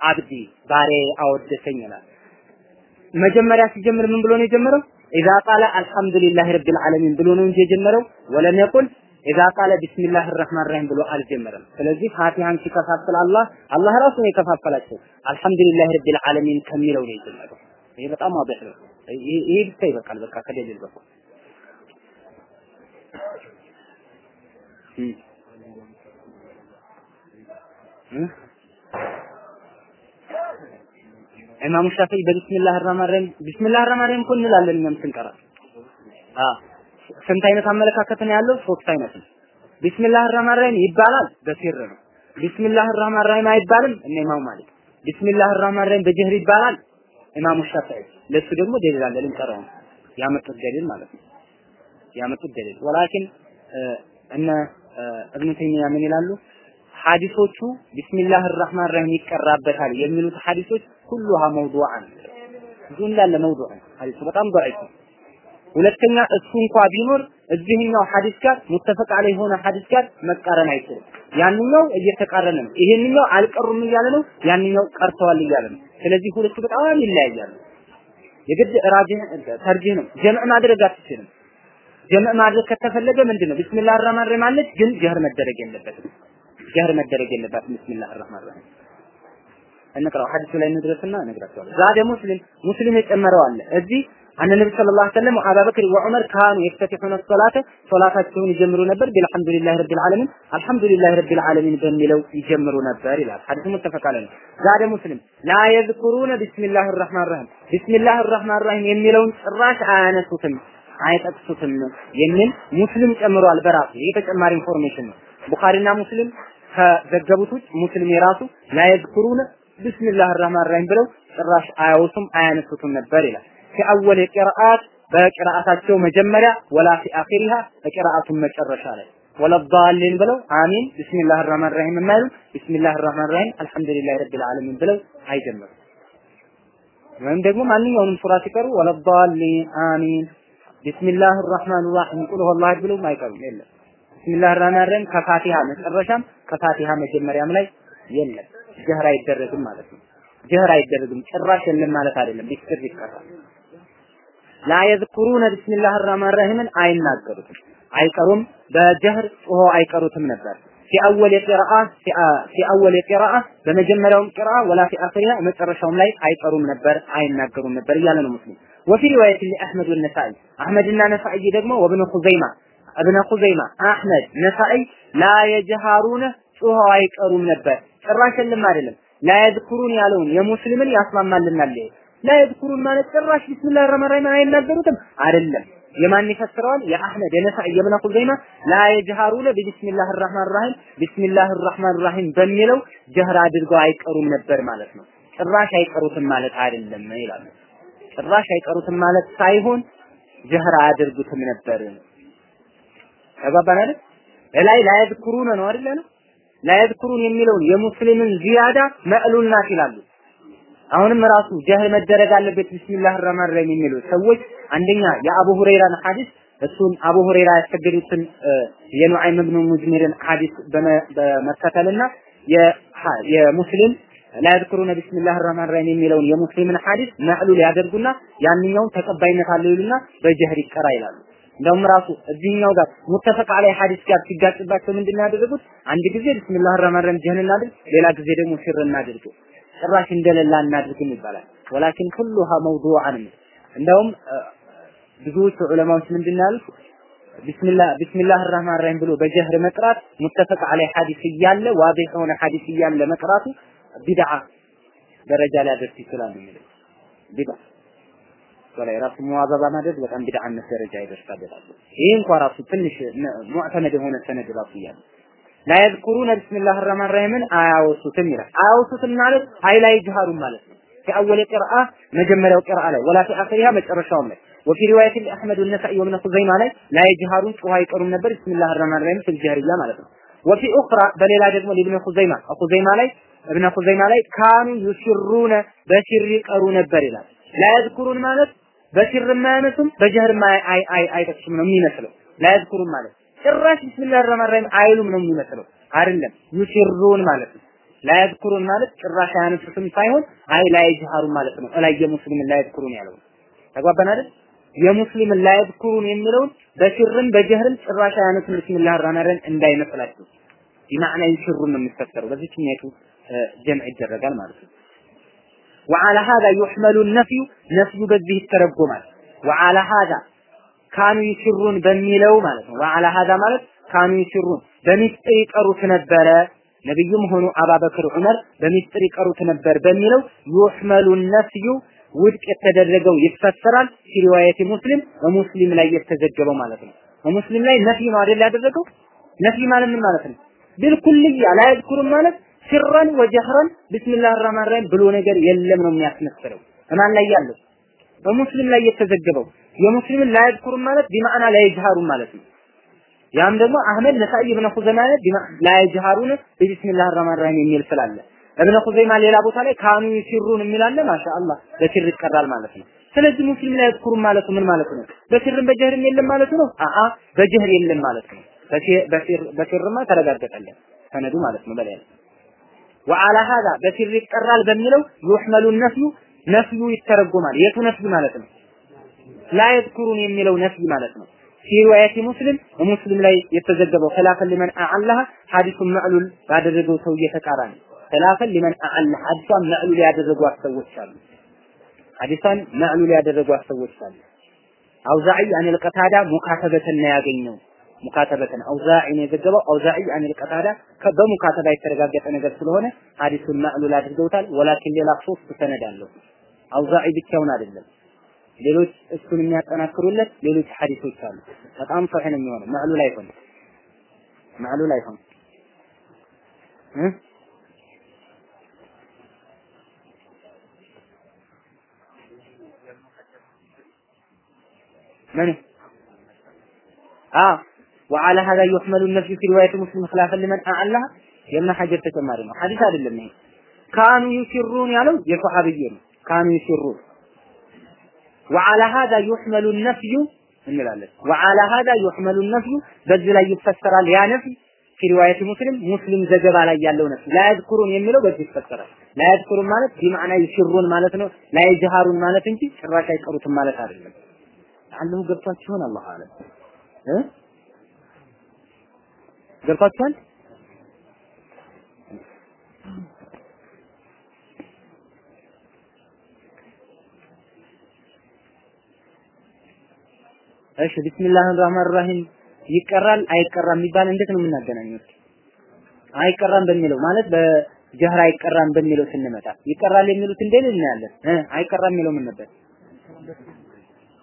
عبدي ባሪያዬ አወደሰኝ ይላል። መጀመሪያ ሲጀምር ምን ብሎ ነው የጀመረው? إذا قال الحمد لله رب العالمين ብሎ ነው እንጂ የጀመረው ولم يقل إذا قال بسم الله الرحمن الرحيم ብሎ አልጀመረም። ስለዚህ ፋቲሃን ሲከፋፍል አላህ አላህ ራሱ ነው የከፋፈላቸው። الحمد لله رب العالمين ከሚለው ነው የጀመረው። ይሄ በጣም واضح ነው። ይሄ ብቻ ይበቃል። በቃ ከ دليل በኩል ኢማሙ ሻፊዒ በبسم الله الرحمن الرحيم بسم الله الرحمن الرحيم እኮ እንላለን እኛም ስንቀራ። አዎ ስንት አይነት አመለካከት ነው ያለው? ሶስት አይነት ነው። بسم الله الرحمن الرحيم ይባላል በ سر ነው። بسم الله الرحمن الرحيم አይባልም እነ ኢማሙ ማሊክ። ቢስሚላህ አርራህማን ረሂም በ جهر ይባላል ኢማሙ ሻፊዒ። ለሱ ደግሞ دليل አለ ልንቀራው ያመጡት دليل ማለት ነው። ያመጡት دليل ولكن እነ እብኑ ተይሚያ ምን ይላሉ? ሐዲሶቹ ቢስሚላህ አርራህማን ረሂም ይቀራበታል የሚሉት ሐዲሶች ሁሉሃ መውዱዓን ብዙ እንዳለ መውዱዕ ሐዲሱ በጣም ضعيف ሁለተኛ እሱ እንኳ ቢኖር እዚህኛው ሐዲስ ጋር ሙተፈቅ አለ የሆነ ሐዲስ ጋር መቃረን አይችልም። ያንኛው እየተቃረነ ነው፣ ይሄንኛው አልቀሩም እያለ ነው፣ ያንኛው ቀርተዋል እያለ ነው። ስለዚህ ሁለቱ በጣም ይለያያሉ። የግድ ራጅህ ተርጂህ ነው። ጀምዕ ማድረግ አትችልም። ጀምዕ ማድረግ ከተፈለገ ምንድን ነው? ቢስሚላህ አርራህማን ረሂም አለች፣ ግን ጀህር መደረግ የለበትም። ጀህር መደረግ የለባትም። ቢስሚላህ አርራህማን ረሂም እንቅራው ሐዲሱ ላይ እንድረስና እነግራቸዋለሁ። ዛሬ ሙስሊም ሙስሊም የጨመረው አለ እዚህ አነ ነብይ ሰለላሁ ዐለይሂ ወሰለም አቡበክር ወዑመር ካኑ የፍተቲሑነ ሶላተ ሶላታቸውን ይጀምሩ ነበር ቢልሐምዱሊላህ ረቢል ዓለሚን አልሐምዱሊላህ ረቢል ዓለሚን በሚለው ይጀምሩ ነበር ይላል። ሐዲሱ ሙተፈቅ ነው። ዛሬ ሙስሊም ላ የዝኩሩነ ቢስሚላህ አርራህማን ረሂም ቢስሚላህ አርራህማን ረሂም የሚለውን ጭራሽ አያነሱትም አይጠቅሱትም የሚል ሙስሊም ጨምሯል በራሱ ይህ ተጨማሪ information ነው። ቡኻሪና ሙስሊም ከዘገቡት ውጭ ሙስሊም የራሱ لا يذكرون بسم الله الرحمن الرحيم ብለው ጭራሽ አያወሱም አያነሱትም ነበር ይላል። ከ أول قراءة በቅርአታቸው መጀመሪያ ولا في በቅርአቱን መጨረሻ ላይ ولا الضالين ብለው አሚን بسم الله الرحمن الرحيم የማይሉ بسم الله الرحمن الرحيم الحمد لله رب العالمين ብለው አይጀምሩም። ወይም ደግሞ ማንኛውንም ሱራ ሲቀሩ ወለዳሊን አሚን ቢስሚላህ አርራህማን ረሂም ቁል ሁወላህ ብለው አይቀሩም። የለም ቢስሚላህ አርራህማን ረሂም ከፋቲሃ መጨረሻም ከፋቲሃ መጀመሪያም ላይ የለም። ጀህር አይደረግም ማለት ነው። ጀህር አይደረግም ጭራሽ የለም ማለት አይደለም። ቢስር ይቀራል። ላ የዝኩሩነ ቢስሚላህ አርራህማን ረሂምን አይናገሩትም፣ አይቀሩም። በጀህር ጮሆ አይቀሩትም ነበር። ቂራአ ፊ አወል ቂራአ በመጀመሪያውም ቂራአ ወላ አኺሪሃ መጨረሻውም ላይ አይቀሩም ነበር፣ አይናገሩም ነበር እያለ ነው ሙስሊም። ወፊ ሪዋየት ለአህመድ ወነሳኢ አህመድና ነሳኢ ደግሞ ወብነ ኹዘይማ እብነ ኹዘይማ አህመድ ነሳኢ ላ የጀሃሩነ ጮሆ አይቀሩም ነበር። ጭራሽ የለም አይደለም። ላ የዝኩሩን ያለውን የሙስሊምን ያስማማልናል። ላ የዝኩሩን ማለት ጭራሽ ቢስሚላህ ረህማን ረሂም አይናገሩትም አይደለም። የማን ይፈስረዋል? የአህመድ የነሳኢ የብነ ኹዘይማ ላ የጅሃሩነ ቢስሚላህ ረህማን ረሂም ቢስሚላህ ረህማን ረሂም በሚለው ጀህር አድርገው አይቀሩም ነበር ማለት ነው። ጭራሽ አይቀሩትም ማለት አይደለም ይላሉ። ጭራሽ አይቀሩትም ማለት ሳይሆን ጀህር አያደርጉትም ነበር። ተግባባን አይደል? ላይ ላ የዝኩሩነ ነው አይደል ነው ላየዝኩሩን የሚለውን የሙስሊምን ዚያዳ መዕሉል ናት ይላሉ። አሁንም ራሱ ጀህር መደረግ አለበት ቢስሚላህ ረህማን ረሂም የሚሉ ሰዎች አንደኛ የአቡ ሁረይራን ሐዲስ እሱን አቡ ሁረይራ ያስገደዱትን የኑዓይም ብኑ ሙጅሚርን ሐዲስ በመከተልና የሙስሊም ላየዝኩሩነ ቢስሚላህ ረህማን ረሂም የሚለውን የሙስሊምን ሐዲስ መዕሉል ያደርጉና ያንኛውን ተቀባይነት አለው ይሉና በጀህር ይቀራ ይላሉ። እንደውም ራሱ እዚህኛው ጋር ሙተፈቅ አለይ ሐዲስ ጋር ሲጋጭባቸው ምንድን ያደረጉት? አንድ ጊዜ ቢስሚላህ ረህማን ረሂም ጀህን እናድርግ፣ ሌላ ጊዜ ደግሞ ሲር እናድርግ። ጭራሽ እንደሌላ እናድርግም ይባላል። ወላኪን ኩሉሃ መውዱዓን እንደውም ብዙዎቹ ዑለማዎች ምንድን ያሉት? ቢስሚላህ ቢስሚላህ ረህማን ረሂም ብሎ በጀህር መቅራት ሙተፈቅ አለይ ሐዲስ እያለ ዋዲህ የሆነ ሐዲስ እያለ መቅራቱ ቢድዓ ደረጃ ሊያደርስ ይችላል የሚለው ቢድዓ ላይ ራሱ ሙዋዘባ ማድረግ በጣም ቢድዓነት ደረጃ ይደርሳል ይላሉ። ይሄ እንኳን ራሱ ትንሽ ሙዕተመድ የሆነ ሰነድ ራሱ እያለ ላየዝኩሩነ ቢስሚላህ ረህማን ረሂምን አያወሱትም ይላል። አያወሱትም ማለት አይ ላይ ጅሃሩን ማለት ነው። في ቅርአ መጀመሪያው ቅርአ ላይ ወላ في አኺሪሃ መጨረሻውም ላይ وفي روايه احمد والنسائي وابن خزيمه ላይ لا يجهرون ጩኸ አይቀሩም ነበር ቢስሚላህ ረህማን ረሂም في الجهريه ማለት ነው። وفي اخرى በሌላ ደግሞ ለኢብኑ ኹዘይማ ኹዘይማ ላይ እብነ ኹዘይማ ላይ ካኑ ዩሽሩነ በሽር ይቀሩ ነበር ይላል። ላየዝኩሩን ማለት በሽር ማያነሱም በጀህር አይ አይ አይጠቅሱም ነው የሚመስለው። لا يذكرون ማለት ጭራሽ بسم الله الرحمن الرحيم አይሉም ነው የሚመስለው። አይደለም يسرون ማለት ነው። لا يذكرون ማለት ጭራሽ አያነሱትም ሳይሆን አይ لا يجهرون ማለት ነው። እላይ የሙስሊምን لا يذكرون ያለው ተግባባን አይደል? የሙስሊምን ላየዝኩሩን የሚለውን በሽርም በጀህርም ጭራሽ አያነሱም بسم الله الرحمن الرحيم እንዳይመስላችሁ بمعنى يسرون ነው የሚፈሰረው። በዚህኛይቱ جمع ይደረጋል ማለት ነው። ወዓላ ሀዛ ዩሕመሉ ነፍዩ ነፍዩ በዚህ ይተረጎማል። ወዓላ ሀዛ ካኑ ይሽሩን በሚለው ማለት ነው። ወዓላ ሀዛ ማለት ካኑ ይሽሩን በሚስጥር ይቀሩት ነበረ ነብዩም ሆኑ አባበክር ዑመር በሚስጥር ይቀሩት ነበር በሚለው ዩሕመሉ ነፍዩ ውድቅ የተደረገው ይፈሰራል። ሲሪዋየት ሙስሊም በሙስሊም ላይ የተዘገበው ማለት ነው። በሙስሊም ላይ ነፍይ ነው አይደል ያደረገው? ነፍይ ማለት ምን ማለት ነው? ቢልኩልያ ላይ ማለት ሲረን ወጀህረን ቢስሚላህ ረህማን ረሂም ብሎ ነገር የለም ነው የሚያስመስለው። እማን ላይ ያለው በሙስሊም ላይ የተዘገበው የሙስሊምን ላይ ያዝኩሩን ማለት ቢማዕና ላይ ይጅሃሩን ማለት ነው። ያም ደግሞ አህመድ ነሳኢ ኢብኑ ኹዘይማ ላይ ይጅሃሩን ቢስሚላህ ረህማን ረሂም የሚል ስላለ እብነ ኹዘይማ ሌላ ቦታ ላይ ካኑ ይሲሩን የሚላለ ማሻአላህ በሲር ይቀራል ማለት ነው። ስለዚህ ሙስሊም ላይ ያዝኩሩን ማለቱ ምን ማለት ነው? በሲርም በጀህርም የለም ማለት ነው። አአ በ جهر የለም ማለት ነው። በ سر በ سر ማ ተረጋገጠለን ሰነዱ ማለት ነው በላይ وعلى هذا በ سر ይቀራል በሚለው يحمل نفي نفي ይተረጎማል። የቱ نفي ማለት ነው? لا يذكرون የሚለው نفي ማለት ነው። في رواية مسلم ሙስሊም ላይ የተዘገበው خلافا لمن أعله ሐዲሱን معلول ባደረገው ሰውዬ ተቃራኒ خلافا لمن أعله ሐዲሷን معلول ያደረጓት ሰዎች አሉ። ሐዲሷን معلول ያደረጓት ሰዎች አሉ። አውዛዒ አኒል ቀታዳ ሙካተበተን ያገኘው ሙካተበተን አውዛዒ ነው የዘገበው። አውዛዒ አኒል ቀታዳ በሙካተባ የተረጋገጠ ነገር ስለሆነ ሐዲሱን ማዕሉል አድርገውታል። ወላኪን ሌላ ሶስት ሰነድ አለው። አውዛዒ ብቻውን አይደለም። ሌሎች እሱን የሚያጠናክሩለት ሌሎች ሐዲሶች አሉ። በጣም ሰሒህ ነው የሚሆነው። ማዕሉል አይሆንም። ማዕሉል አይሆንም። ምን አዎ وعلى هذا يحمل النفي في رواية مسلم خلافا لمن أعلها የምን ሐጀር ተጨማሪ ነው ሐዲስ አይደለም ይሄ ካኑ ዩሲሩን ያለው የሰሐቢይ ነው ካኑ ዩሲሩን وعلى هذا يحمل النفي እንላለን وعلى هذا يحمل النفي በዚህ ላይ ይፈሰራል ያ ነፍይ في رواية مسلم ሙስሊም ዘገባ ላይ ያለው ነፍይ ላ ያዝኩሩን የሚለው በዚህ ይፈሰራል ላ ያዝኩሩን ማለት ቢማዕና ይሽሩን ማለት ነው ላ ይጅሃሩን ማለት እንጂ ጭራሽ አይቀሩትም ማለት አይደለም አላሁ ገብቷችሁን አላህ አለም እ ገብቷችኋል? እሺ ቢስሚላህ ራህማን ራሂም ይቀራል አይቀራም የሚባል እንዴት ነው የምናገናኘው? አይቀራም በሚለው ማለት በጀህር አይቀራም በሚለው ስንመጣ ይቀራል የሚሉት እንደሌለ እናያለን። አይቀራም የሚለው ምን ነበር?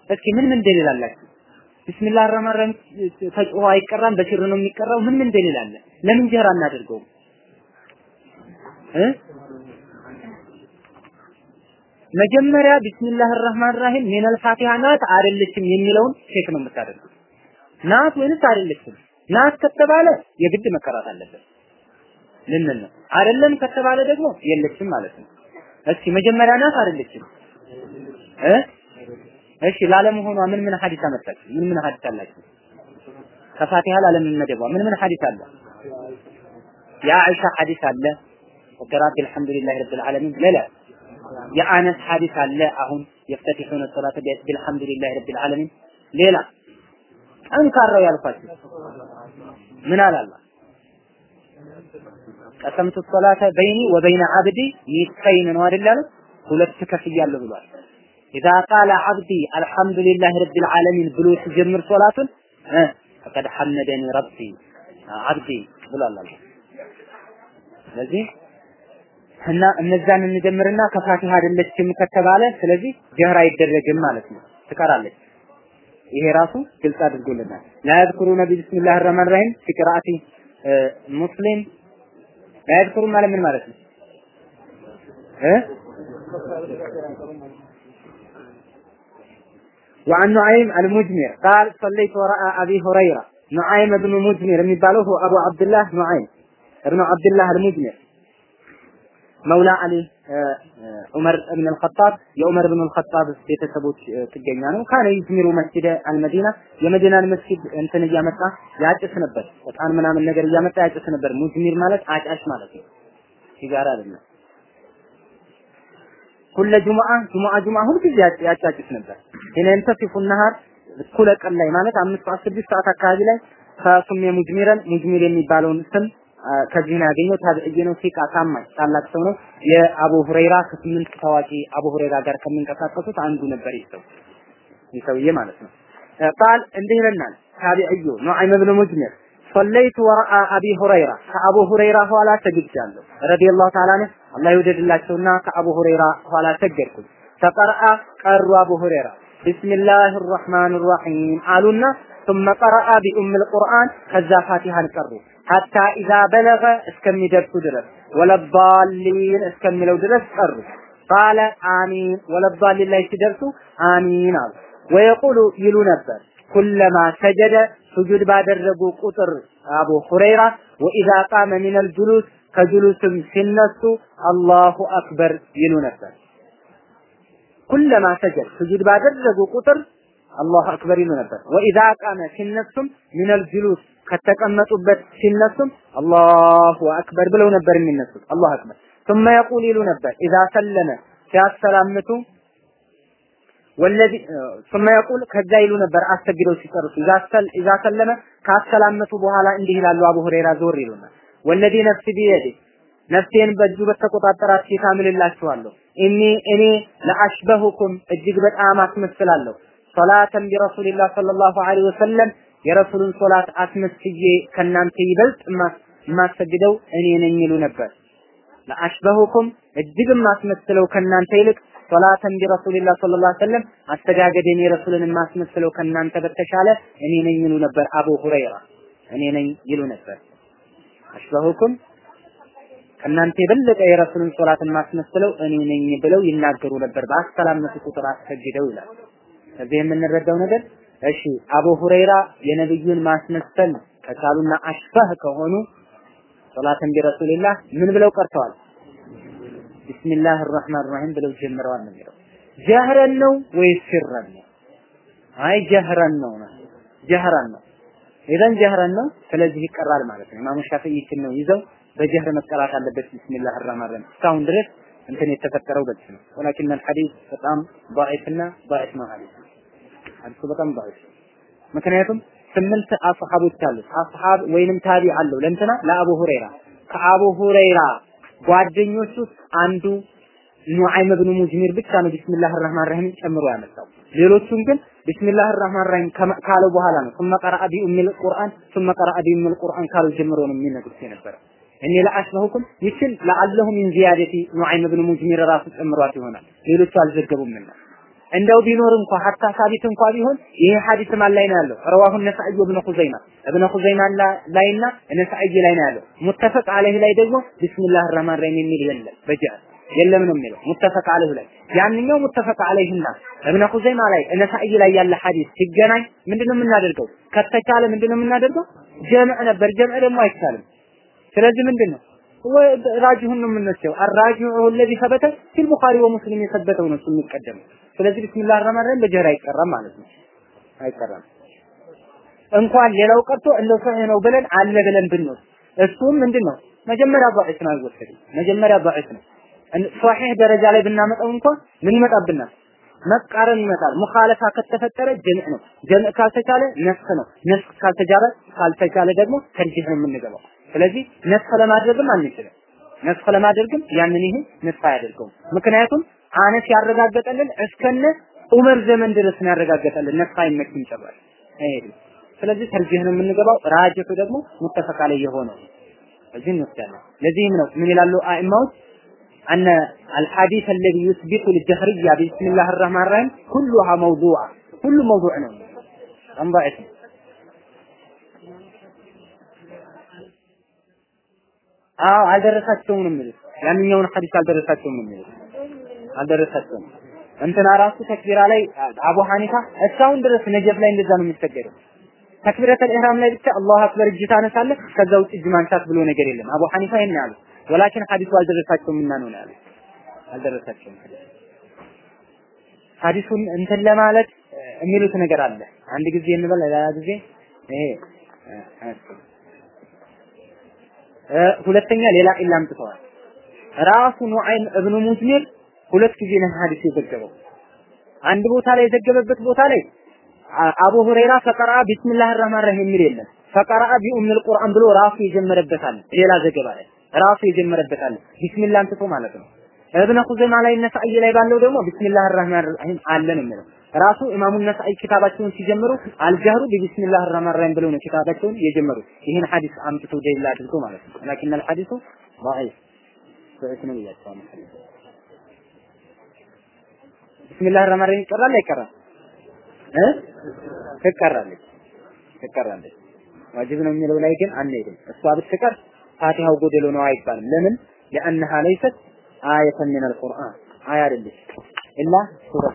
እስኪ ምን ምን دليل አላችሁ? بسم الله الرحمن الرحيم አይቀራም በ سر ነው የሚቀራው። ምን ምን دليل አለ? ለምን جهر አናደርገውም? እ መጀመሪያ بسم الله الرحمن الرحيم من الفاتحة ናት አይደለችም የሚለውን check ነው የምታደርጉት። ናት ወይንስ አይደለችም? ናት ከተባለ የግድ መቀራት አለበት ልንል ነው። አይደለም ከተባለ ደግሞ የለችም ማለት ነው። እስኪ መጀመሪያ ናት አይደለችም እ እሺ ላለመሆኗ ምን ምን ሐዲስ አመጣችሁ? ምን ምን ሐዲስ አላችሁ? ከፋቲሃ ላለመመደቧ ምን ምን ሐዲስ አለ? የአኢሻ ሐዲስ አለ። ወቀራት አልሐምዱሊላህ ረብል ዓለሚን ሌላ የአነስ ሐዲስ አለ። አሁን የፍተቲሑነ ሶላተ ቢልሐምዱሊላህ ረብል ዓለሚን ሌላ ጠንካራው ያልኳችሁ ምን አላላ ቀሰምቱ ሶላተ በይኒ ወበይነ አብዲ ኒስፈይን ነው አይደል ያለው? ሁለት ከፍያለሁ ብሏል። ኢዛ ቃለ አብዲ አልሐምዱሊላህ ረቢል ዓለሚን ብሎ ሲጀምር ሶላቱን ፈቀድ ሐመደኒ ረቢ አብዲ ብሏል አላህ። ስለዚህ እና እነዛን እንጀምርና ከፋቲሃ አይደለችም ከተባለ ስለዚህ ጀህር አይደረግም ማለት ነው፣ ትቀራለች። ይሄ ራሱ ግልጽ አድርጎልናል። ላ የዝኩሩነ ቢስሚላህ ረህማን ረሂም ፊ ቂራአቲ ሙስሊም ላያዝኩሩን ማለት ምን ማለት ነው እ وعن نعيم المجمر قال صليت وراء أبي هريرة نعيم بن مجمر የሚባለው هو أبو عبد الله نعيم ابن عبد الله المجمر መውላ አሊ ዑመር እብን አልኸጣብ የዑመር እብን አልኸጣብ ቤተሰቦች ጥገኛ ነው። ካነ ዩዝሚሩ መስጂደ አልመዲና የመዲናን መስጊድ እንትን እያመጣ ያጭስ ነበር። ዕጣን ምናምን ነገር እያመጣ ያጭስ ነበር። ሙዝሚር ማለት አጫሽ ማለት ነው። ሲጋራ አይደለም። ኩለ ጁሙዓ ጁሙዓ ጁሙዓ ሁልጊዜ ያጫጭስ ነበር። ሂነ የንተሲፉ ነሃር እኩለ ቀን ላይ ማለት አምስት ሰዓት ስድስት ሰዓት አካባቢ ላይ ከሱሜ ሙጅሚረን ሙጅሚር የሚባለውን ስም ከዚህ ነው ያገኘው። ታቢዒ ነው፣ ሲቃ ታማኝ ታላቅ ሰው ነው። የአቡ ሁረይራ ከስምንት ታዋቂ አቡ ሁረይራ ጋር ከሚንቀሳቀሱት አንዱ ነበር ይሰው ይሰውዬ ማለት ነው። ቃል እንዲህ ይለናል ታቢዒዩ ኑዓይም ብን ሙጅሚር ሶለይቱ ወረአ አቢ ሁረይራ ከአቡ ሁረይራ ኋላ ሰግጃለሁ ረዲየላሁ ተዓላ ዐንሁ አላህ ይውደድላቸውና ከአቡ ሁረይራ ኋላ ሰገድኩኝ። ተቀርአ ቀሩ አቡ ሁረይራ ቢስሚላህ ራህማን ራሒም አሉና ثم قرأ بأم القرآن ከዛ ፋቲሃን ቀሩ ሐታ ኢዛ በለገ እስከሚደርሱ ድረስ ወለባሊን እስከሚለው ድረስ ቀሩ። ቃለ አሚን ወለባሊን ላይ ሲደርሱ አሚን አሉ። ወየቁሉ ይሉ ነበር ኩለማ ሰጀደ ስጁድ ባደረጉ ቁጥር አቡ ሁረይራ ወኢዛ ቃመ ሚነል ጁሉስ ከጁሉስም ሲነሱ አላሁ አክበር ይሉ ነበር። ኩለማ ሰጀድ ስጁድ ባደረጉ ቁጥር አላሁ አክበር ይሉ ነበር። ወኢዛ ቃመ ሲነሱም ሚነል ጁሉስ ከተቀመጡበት ሲነሱም አላሁ አክበር ብለው ነበር የሚነሱት። አላሁ አክበር ثم يقول ይሉ ነበር ኢዛ ሰለመ ሲያሰላምቱ ወለዚ ثم يقول ከዛ ይሉ ነበር አስተግደው ሲጨርሱ ኢዛ ሰል ኢዛ ሰለመ ካሰላመቱ በኋላ እንዲህ ይላሉ አቡ ሁረይራ ዞር ይሉና ወለዚ ነፍሲ ቢየዲ ነፍሴን በእጁ በተቆጣጠራት ጌታ ምልላችኋለሁ እኔ እኔ ለአሽበሁኩም እጅግ በጣም አስመስላለሁ ሶላተን ቢረሱልላህ ሰለላሁ ዐለይሂ ወሰለም የረሱሉን ሶላት አስመስዬ ከናንተ ይበልጥ የማሰግደው እኔ ነኝ ይሉ ነበር። ለአሽበሁኩም እጅግ የማስመስለው ከናንተ ይልቅ ሶላተን ቢረሱልላህ ሰለላሁ ዐለይሂ ወሰለም አስተጋገዴን የረሱልን የማስመስለው ከናንተ በተሻለ እኔ ነኝ ይሉ ነበር። አቡ ሁረይራ እኔ ነኝ ይሉ ነበር። አሽበሁኩም ከእናንተ የበለጠ የረሱልን ሶላት የማስመስለው እኔ ነኝ ብለው ይናገሩ ነበር። በአሰላመቱ ቁጥር አሰግደው ይላል። ከዚህ የምንረዳው ነገር እሺ አቡ ሁረይራ የነብዩን ማስመሰል ከቻሉና አሽባህ ከሆኑ ሶላትን ቢረሱልላህ ምን ብለው ቀርተዋል? ቢስሚላህ الرحمن الرحيم ብለው ጀምረዋል ነው የሚለው። ጀህረን ነው ወይስ ሲረን ነው? አይ ጀህረን ነው ነው ጀህረን ነው። ኢዘን ጀህረን ነው። ስለዚህ ይቀራል ማለት ነው። ኢማሙ ሻፊዒ ይችን ነው ይዘው በጀህር መቀራት አለበት። ቢስሚላህ الرحمن الرحيم እስካሁን ድረስ እንትን የተፈጠረው በዚህ ነው። ወላኪን الحديث በጣም ضعيف እና ضعيف ነው ሐዲስ ሐዲሱ በጣም ضعيف ምክንያቱም ስምንት አስሐቦች አሉት። አስሐብ ወይንም ታቢ አለው ለእንትና ለአቡ ሁረይራ ከአቡ ሁረይራ ጓደኞች ውስጥ አንዱ ኑዓይም ብኑ ሙጅሚር ብቻ ነው ቢስሚላህ الرحمن الرحيم ጨምሮ ያመጣው። ሌሎቹም ግን ቢስሚላህ الرحمن الرحيم ካለው በኋላ ነው ثم قرأ بأم القرآن ثم قرأ بأم القرآن ካለው ጀምሮ ነው የሚነግሩት የነበረው። እኔ ለአሽበሁኩም ይችል ለአለሁ ሚን ዚያደቲ ኑዓይም ብኑ ሙጅሚር ራሱ ጨምሯት ይሆናል። ሌሎቹ አልዘገቡምና እንደው ቢኖር እንኳ ሀታ ሳቢት እንኳ ቢሆን ይሄ ሐዲስ ማን ላይ ነው ያለው? ረዋሁ ነሳኢ ወብነ ኹዘይማ እብነ ኹዘይማ ላይና ነሳኢ ላይ ነው ያለው። ሙተፈቅ አለህ ላይ ደግሞ ቢስሚላህ ረህማን ረሂም የሚል የለም በጃል የለም ነው የሚለው ሙተፈቅ አለህ ላይ ያንኛው ሙተፈቅ አለህና እብነ ኹዘይማ ላይ ነሳኢ ላይ ያለ ሐዲስ ሲገናኝ ምንድነው የምናደርገው? ከተቻለ ምንድነው የምናደርገው? ጀምዕ ነበር። ጀምዕ ደግሞ አይቻልም። ስለዚህ ምንድነው ራጅሁን ነው የምንወስደው። አራጅሁ ለዚህ ሰበተ ፊል ወሙስሊም የሰበተው ነው የሚቀደመው ስለዚህ ቢስሚላህ الرحمن الرحيم በጀህር አይቀራም ማለት ነው። አይቀራም እንኳን ሌላው ቀርቶ እንደው ሰሂህ ነው ብለን አለ ብለን ብንወስድ እሱም ምንድነው መጀመሪያ ضعيف ነው አይወሰድም። መጀመሪያ ضعيف ነው። ሷሂህ ደረጃ ላይ ብናመጣው እንኳን ምን ይመጣብናል? መቃረን ይመጣል። ሙኻለፋ ከተፈጠረ ጀምዕ ነው። ጀምዕ ካልተቻለ ነስኽ ነው። ነስኽ ካልተጃረ ካልተቻለ ደግሞ ተርጂህ ነው የምንገባው። ስለዚህ ነስኽ ለማድረግም አንችልም። ነስኽ ለማድረግም ያንን ይሄ ነስኽ አያደርገውም። ምክንያቱም አነስ ያረጋገጠልን እስከነ ዑመር ዘመን ድረስ ነው ያረጋገጠልን። ነስኽ አይመችም ጨባል አይሄድም። ስለዚህ ተርጂህ ነው የምንገባው። ራጅሑ ደግሞ ሙተፈቅ ላይ የሆነው እዚህ እንወስዳለን። ለዚህም ነው ምን ይላሉ አኢማዎች أن الحديث الذي يثبت الجهرية بسم الله الرحمن الرحيم كلها موضوعة كل موضوع ነው ضعيف አዎ አልደረሳቸውም ነው የሚሉት። ያንኛውን ሐዲስ አልደረሳቸውም ነው የሚሉት። አልደረሳቸውም። እንትና ራሱ ተክቢራ ላይ አቡ ሐኒፋ እስካሁን ድረስ ነጀፍ ላይ እንደዛ ነው የሚሰገደው። ተክቢረተል ኢህራም ላይ ብቻ አላሁ አክበር እጅ ታነሳለህ፣ ከዛ ውጭ እጅ ማንሳት ብሎ ነገር የለም። አቡ ሐኒፋ ይሄን ያሉ ወላኪን ሐዲሱ አልደረሳቸውም እና ነው ያሉት። አልደረሳቸውም ሐዲሱ ሐዲሱን እንትን ለማለት የሚሉት ነገር አለ። አንድ ጊዜ እንበል ሌላ ጊዜ ይሄ ሁለተኛ ሌላ ኢላ አምጥተዋል። ራሱ ኑዓይም እብኑ ሙዝሚር ሁለት ጊዜ ነው ሐዲስ የዘገበው። አንድ ቦታ ላይ የዘገበበት ቦታ ላይ አቡ ሁረይራ ፈቀራ ቢስሚላህ ረህማን ረሂም የሚል የለም። ፈቀራ ቢኡምል ቁርአን ብሎ ራሱ የጀመረበታል። ሌላ ዘገባ ላይ ራሱ የጀመረበታል። ቢስሚላህ አንትቶ ማለት ነው። እብነ ኹዘይማ ላይ ነሳኢ ላይ ባለው ደግሞ ቢስሚላህ ረህማን ረሂም አለ ነው የሚለው። ራሱ ኢማሙ ነሳኢ ኪታባቸውን ሲጀምሩ አልጃህሩ ቢስሚላህ ረህማን ረሂም ብለው ነው ኪታባቸውን የጀመሩት። ይህን ሐዲስ አምጥቶ ደሊል አድርጎ ማለት ነው። ላኪን አልሐዲሱ ضعيف ضعيف ነው ብያቸዋለሁ። ቢስሚላህ ረህማን ረሂም ይቀራል አይቀራም? እ ትቀራለች ትቀራለች። ዋጅብ ነው የሚለው ላይ ግን አንሄድም። እሷ ብትቀር ፋቲሃው ጎደሎ ነው አይባልም። ለምን? لأنها ليست آية من القرآن آية አይደለች ኢላ ሱረት